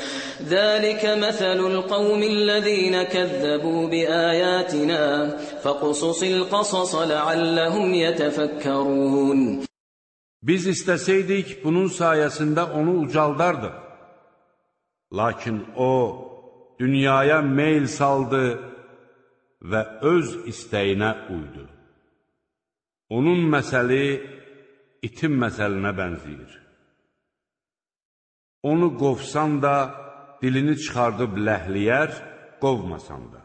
ذلك مثل القوم الذين كذبوا بآياتنا فقصص القصص لعلهم يتفكرون Biz istəsəydik, bunun sayəsində onu ucaldardıq. Lakin o, dünyaya meyl saldı və öz istəyinə uydu. Onun məsəli itin məsəlinə bənziyir. Onu qovsan da, dilini çıxardıb ləhliyər, qovmasan da.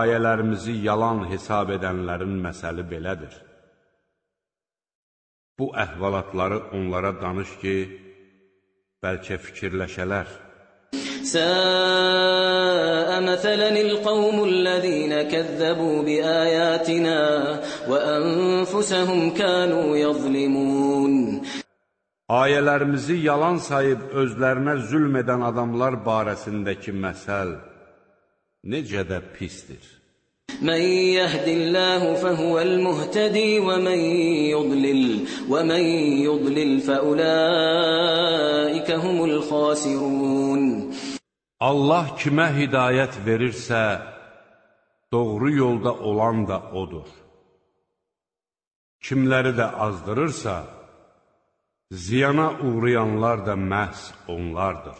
Ayələrimizi yalan hesab edənlərin məsəli belədir. Bu əhvalatları onlara danış ki, bəlkə fikirləşələr. Səəə məsələnil qavmullezîne kəzzəbū biəyətinə və ənfusəhum kənu yəzlimun. Ayələrimizi yalan sayıb özlərinə zülm edən adamlar barəsindəki məsəl necə də pistir. من يهد الله فهو المهتدي ومن يضلل ومن يضلل فأولئك هم الخاسرون Allah kimə hidayət verirsə, doğru yolda olan da odur. Kimləri də azdırırsa, ziyana uğrayanlar da məhz onlardır.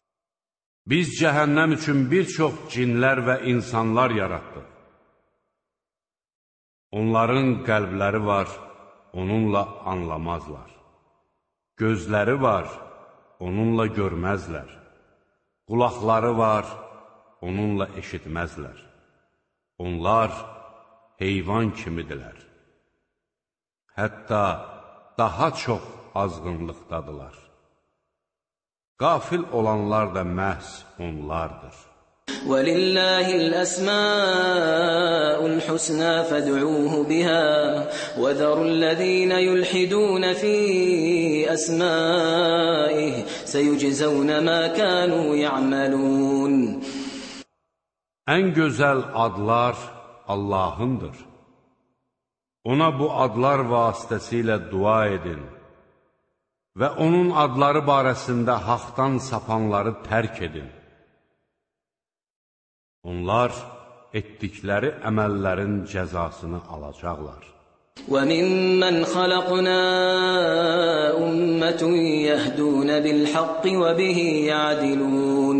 Biz cəhənnəm üçün bir çox cinlər və insanlar yaratdıq. Onların qəlbləri var, onunla anlamazlar. Gözləri var, onunla görməzlər. Qulaqları var, onunla eşitməzlər. Onlar heyvan kimidirlər. Hətta daha çox azğınlıqdadılar. Qafil olanlar da məhz onlardır. ولله الأسماء الحسنى فادعوه بها وذروا الذين يلحدون في أسمائه سيجزون ما كانوا يعملون Ən gözəl adlar Allahındır. Ona bu adlar vasitəsilə dua edin və onun adları barəsində haqdan sapanları tərk edin. Onlar etdikləri əməllərin cəzasını alacaqlar. وَمِمَّنْ خَلَقْنَا أُمَّةٌ يَهْدُونَ بِالْحَقِّ وَبِهِ يَعْدِلُونَ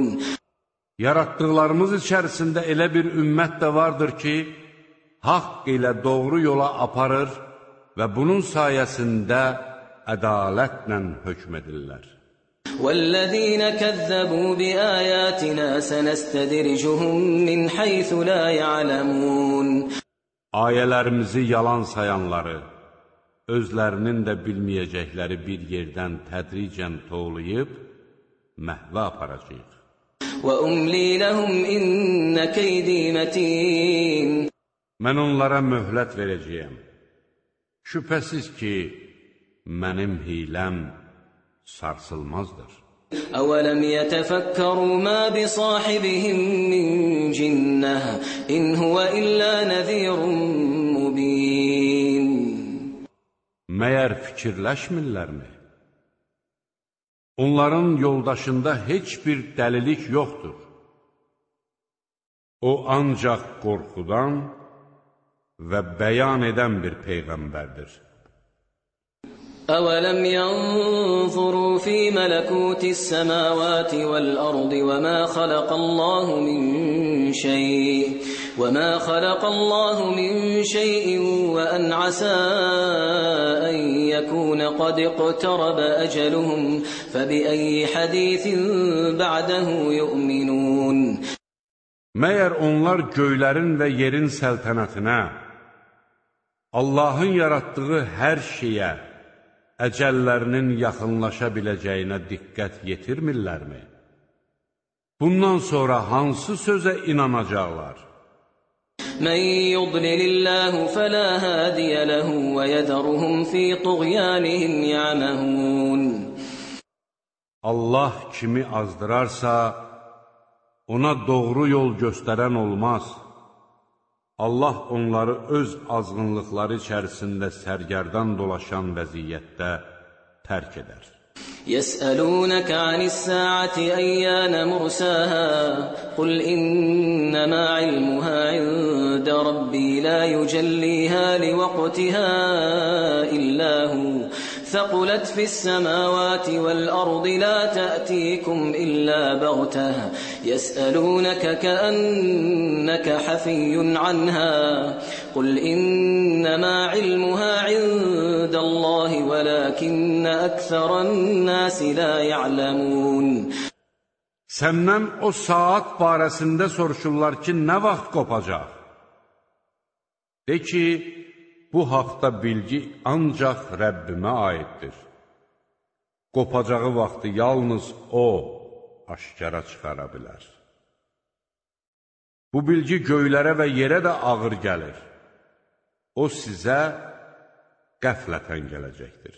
Yaratdıqlarımız içərisində elə bir ümmət də vardır ki, haqq ilə doğru yola aparır və bunun sayəsində ədalətlə hökm edirlər. والذين كذبوا بآياتنا سنستدرجهم من حيث لا يعلمون Ayələrimizi yalan sayanları, özlərinin də bilməyəcəkləri bir yerdən tədricən toğlayıb, məhvə aparacaq. وأملي لهم إن كيدي متين Mən onlara möhlət verəcəyəm. Şübhəsiz ki, mənim hiləm sarsılmazdır. أولم يتفكروا ما بصاحبهم من جنة إن هو إلا نذير مبين Məyər fikirləşmirlərmi? Onların yoldaşında heç bir dəlilik yoxdur. O ancaq qorxudan və bəyan edən bir peyğəmbərdir. أولم ينظروا في ملكوت السماوات والأرض وما خلق الله من شيء وما خلق الله من شيء وأن عسى أن يكون قد اقترب أجلهم فبأي حديث بعده يؤمنون Məyər onlar göylərin və yerin səltənətinə, Allahın yaratdığı hər şeyə, əcəllərinin yaxınlaşa biləcəyinə diqqət yetirmirlərmi? Bundan sonra hansı sözə inanacaqlar? Mən yudlililləhu fələ hədiyə ləhu və yədəruhum fi tuğyanihim yəməhun Allah kimi azdırarsa, ona doğru yol göstərən olmaz. Allah onları öz azğınlıqları içərisində sərgərdan dolaşan vəziyyətdə tərk edər. يسألونك عن الساعة أيان مرساها قل إنما علمها عند ربي لا يجليها لوقتها إلا هو ثقلت في السماوات والأرض لا تأتيكم إلا بغتة يسألونك كأنك حفي عنها قل إنما علمها عند الله ولكن أكثر الناس لا يعلمون Səndən o saat barəsində soruşurlar ki, nə vaxt qopacaq? De ki, bu haqda bilgi ancaq Rəbbimə aiddir. Qopacağı vaxtı yalnız O aşkara çıxara bilər. Bu bilgi göylərə və yerə də ağır gəlir. O sizə qəflətən gələcəkdir.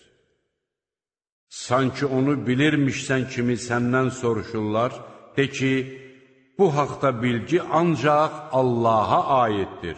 Sanki onu bilirmişsən kimi səndən soruşurlar, de ki, bu haqda bilgi ancaq Allaha aiddir.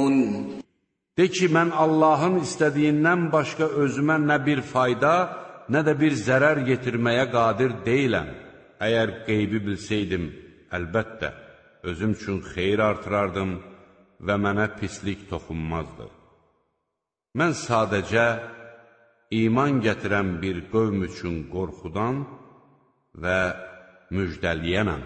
De ki, mən Allahın istədiyindən başqa özümə nə bir fayda, nə də bir zərər yetirməyə qadir deyiləm. Əgər qeybi bilsəydim, əlbəttə, özüm üçün xeyir artırardım və mənə pislik toxunmazdı. Mən sadəcə iman gətirən bir qövm üçün qorxudan və müjdəliyənəm.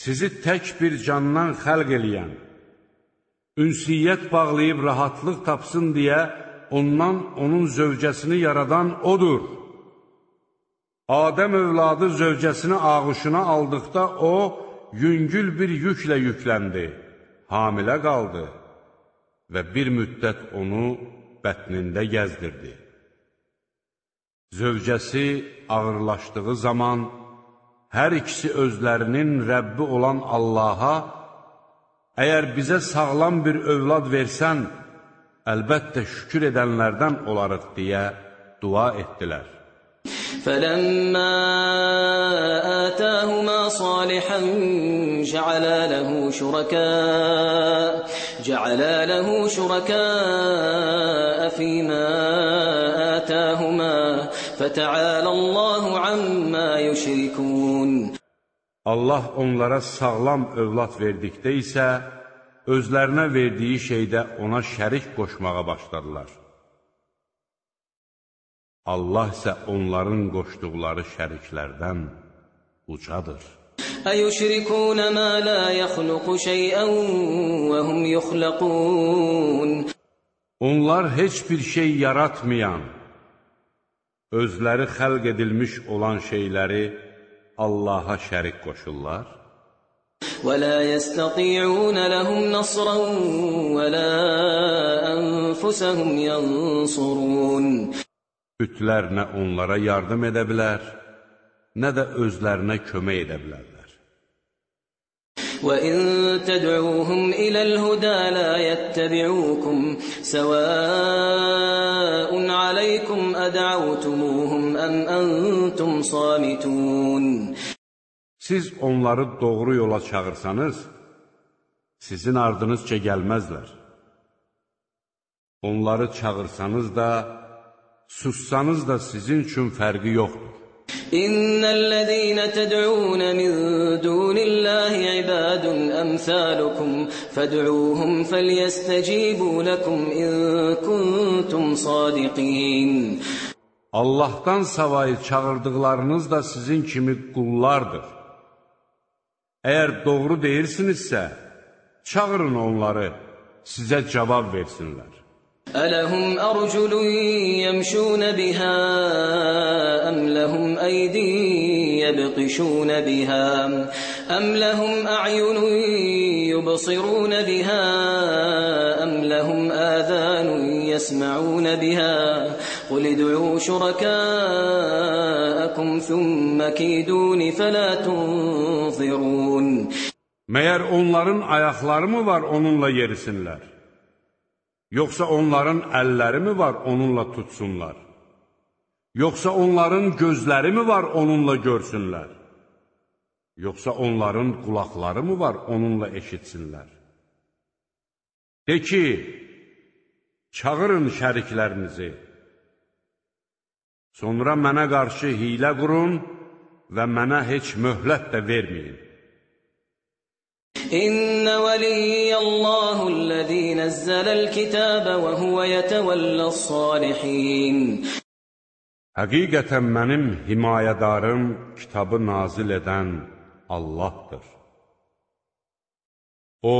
Sizi tək bir candan xəlq eləyən, ünsiyyət bağlayıb rahatlıq tapsın deyə ondan onun zövcəsini yaradan odur. Adəm övladı zövcəsini ağuşuna aldıqda o, yüngül bir yüklə yükləndi, hamilə qaldı və bir müddət onu bətnində gəzdirdi. Zövcəsi ağırlaşdığı zaman, hər ikisi özlərinin Rəbbi olan Allaha, əgər bizə sağlam bir övlad versən, əlbəttə şükür edənlərdən olarıq deyə dua etdilər. فلما آتاهما صالحا جعلا له شركاء جعلا له شركاء فيما آتاهما Fətəalə Allahu amma yüşrikun Allah onlara sağlam övlad verdikdə isə özlərinə verdiyi şeydə ona şərik qoşmağa başladılar. Allah isə onların qoşduqları şəriklərdən ucadır. Əyüşrikun mə la yəxluqu şeyən və hum yəxləqun Onlar heç bir şey yaratmayan özləri xəlq edilmiş olan şeyləri Allaha şərik qoşurlar. ولا يستطيعون لهم نصرا ولا أنفسهم ينصرون Bütlər nə onlara yardım edə bilər, nə də özlərinə kömək edə bilərlər. وإن تدعوهم إلى الهدى لا يتبعوكم سواء عليكم أدعوتموهم أم أنتم صامتون Siz onları doğru yola çağırsanız, sizin ardınızca gəlməzlər. Onları çağırsanız da, sussanız da sizin üçün fərqi yoxdur. إن الذين تدعون من دون الله عباد أمثالكم فادعوهم فليستجيبوا لكم إن كنتم صادقين Allahdan savayı çağırdıqlarınız da sizin kimi qullardır. Əgər doğru deyirsinizsə, çağırın onları, sizə cavab versinlər. ألهم أرجل يمشون بها أم لهم أيدي يبطشون بها أم لهم أعين يبصرون بها أم لهم آذان يسمعون بها قل ادعوا شركاءكم ثم كيدون فلا تنظرون Məyər onların ayaqları mı var onunla yerisinlər? Yoxsa onların əlləri mi var onunla tutsunlar? Yoxsa onların gözləri mi var onunla görsünlər? Yoxsa onların qulaqları mı var onunla eşitsinlər? De ki, çağırın şəriklərinizi. Sonra mənə qarşı hilə qurun və mənə heç möhlət də verməyin. إن ولي الله الذي نزل الكتاب وهو يتولى الصالحين Həqiqətən mənim himayədarım kitabı nazil edən Allahdır. O,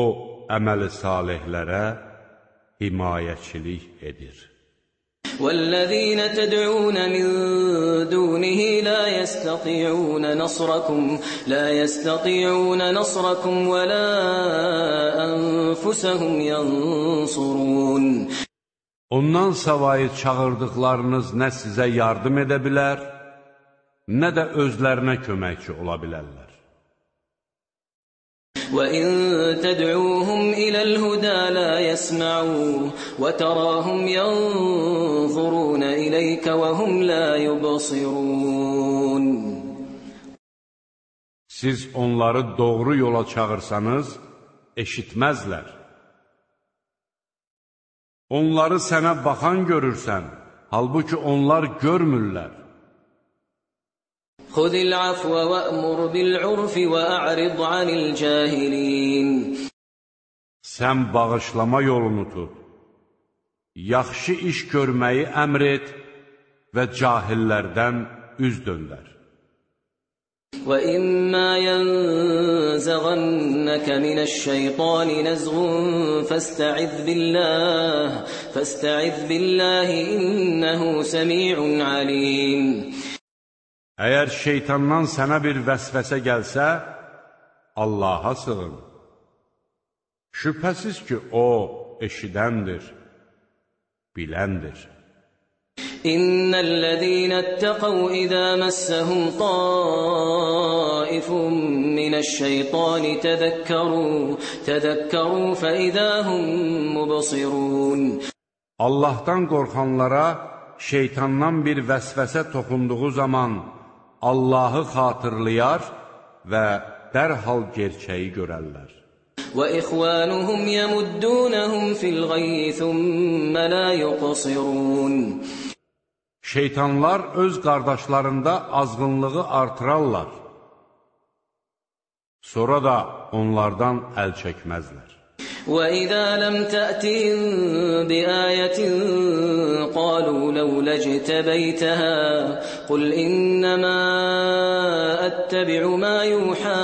əməli salihlərə himayəçilik edir. والذين تدعون من دونه لا يستطيعون نصركم لا يستطيعون نصركم ولا أنفسهم ينصرون Ondan savayı çağırdıqlarınız nə sizə yardım edə bilər, nə də özlərinə köməkçi ola bilərlər. وَإِن تَدْعُوهُمْ إِلَى الْهُدَى لَا يَسْمَعُوا وَتَرَاهُمْ يَنظُرُونَ إِلَيْكَ وَهُمْ لَا يُبْصِرُونَ Siz onları doğru yola çağırsanız, eşitməzlər. Onları sənə baxan görürsən, halbuki onlar görmürlər. Afwa və'mur bil'urfi və a'rid anil cahilin. Sən bağışlama yolunu tut. Yaxşı iş görməyi əmr et və cahillərdən üz döndər. وَإِمَّا يَنزَغَنَّكَ مِنَ الشَّيْطَانِ نَزْغٌ فَاسْتَعِذْ بِاللَّهِ فَاسْتَعِذْ بِاللَّهِ إِنَّهُ سَمِيعٌ عَلِيمٌ Əgər şeytandan sənə bir vəsvəsə gəlsə, Allaha sığın. Şübhəsiz ki, O eşidəndir, biləndir. İnnellezîne ittaqav izâ messehum taifun mineşşeytani tezekkerû tezekkerû feizâhum mubsirûn Allahdan qorxanlara şeytandan bir vəsvəsə toxunduğu zaman Allahı xatırlayar və dərhal gerçəyi görərlər. وإخوانهم يمدونهم في الغي ثم لا يقصرون Şeytanlar öz qardaşlarında azğınlığı artırarlar. Sonra da onlardan əl çəkməzlər. وَإِذَا لَمْ تَأْتِهِمْ بِآيَةٍ قَالُوا لَوْلَا اجْتَبَيْتَهَا قُلْ إِنَّمَا أَتَّبِعُ مَا يُوحَى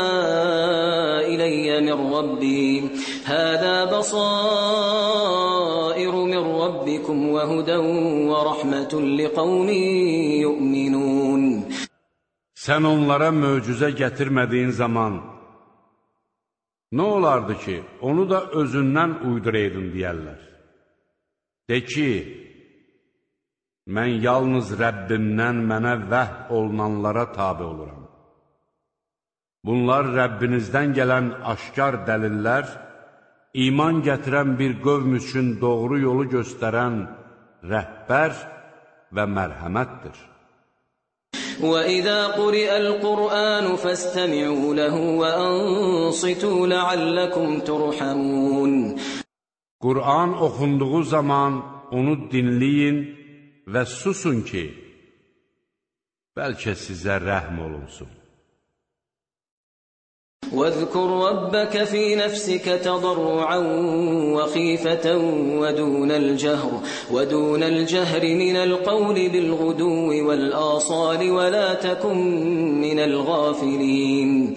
إِلَيَّ مِنْ رَبِّي هَذَا بَصَائِرُ مِنْ رَبِّكُمْ وَهُدًى وَرَحْمَةٌ لِقَوْمٍ يُؤْمِنُونَ. Sən onlara möcüzə gətirmədiyin zaman nə olardı ki, onu da özündən uyduraydın deyərlər. De ki, mən yalnız Rəbbimdən mənə vəh olunanlara tabi oluram. Bunlar Rəbbinizdən gələn aşkar dəlillər, iman gətirən bir qövm üçün doğru yolu göstərən rəhbər və mərhəmətdir. وَإِذَا قُرِئَ الْقُرْآنُ فَاسْتَمِعُوا لَهُ وَأَنصِتُوا لَعَلَّكُمْ تُرْحَمُونَ Qur'an oxunduğu zaman onu dinləyin və susun ki, bəlkə sizə rəhm olunsun. واذكر ربك في نفسك تضرعا وخيفة ودون الجهر ودون الجهر من القول بالغدو والآصال ولا تكن من الغافلين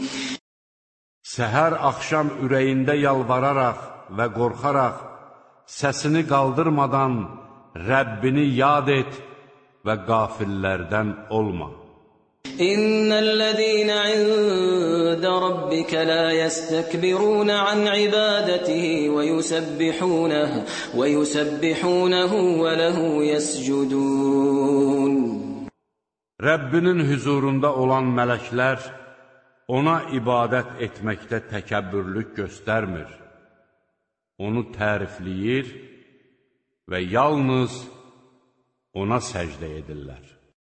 Səhər axşam ürəyində yalvararaq və qorxaraq, səsini qaldırmadan Rəbbini yad et və qafillərdən olma. إن الذين عند ربك لا يستكبرون عن عبادته ويسبحونه ويسبحونه وله يسجدون Rəbbinin hüzurunda olan mələklər ona ibadət etməkdə təkəbbürlük göstərmir. Onu tərifləyir və yalnız ona səcdə edirlər.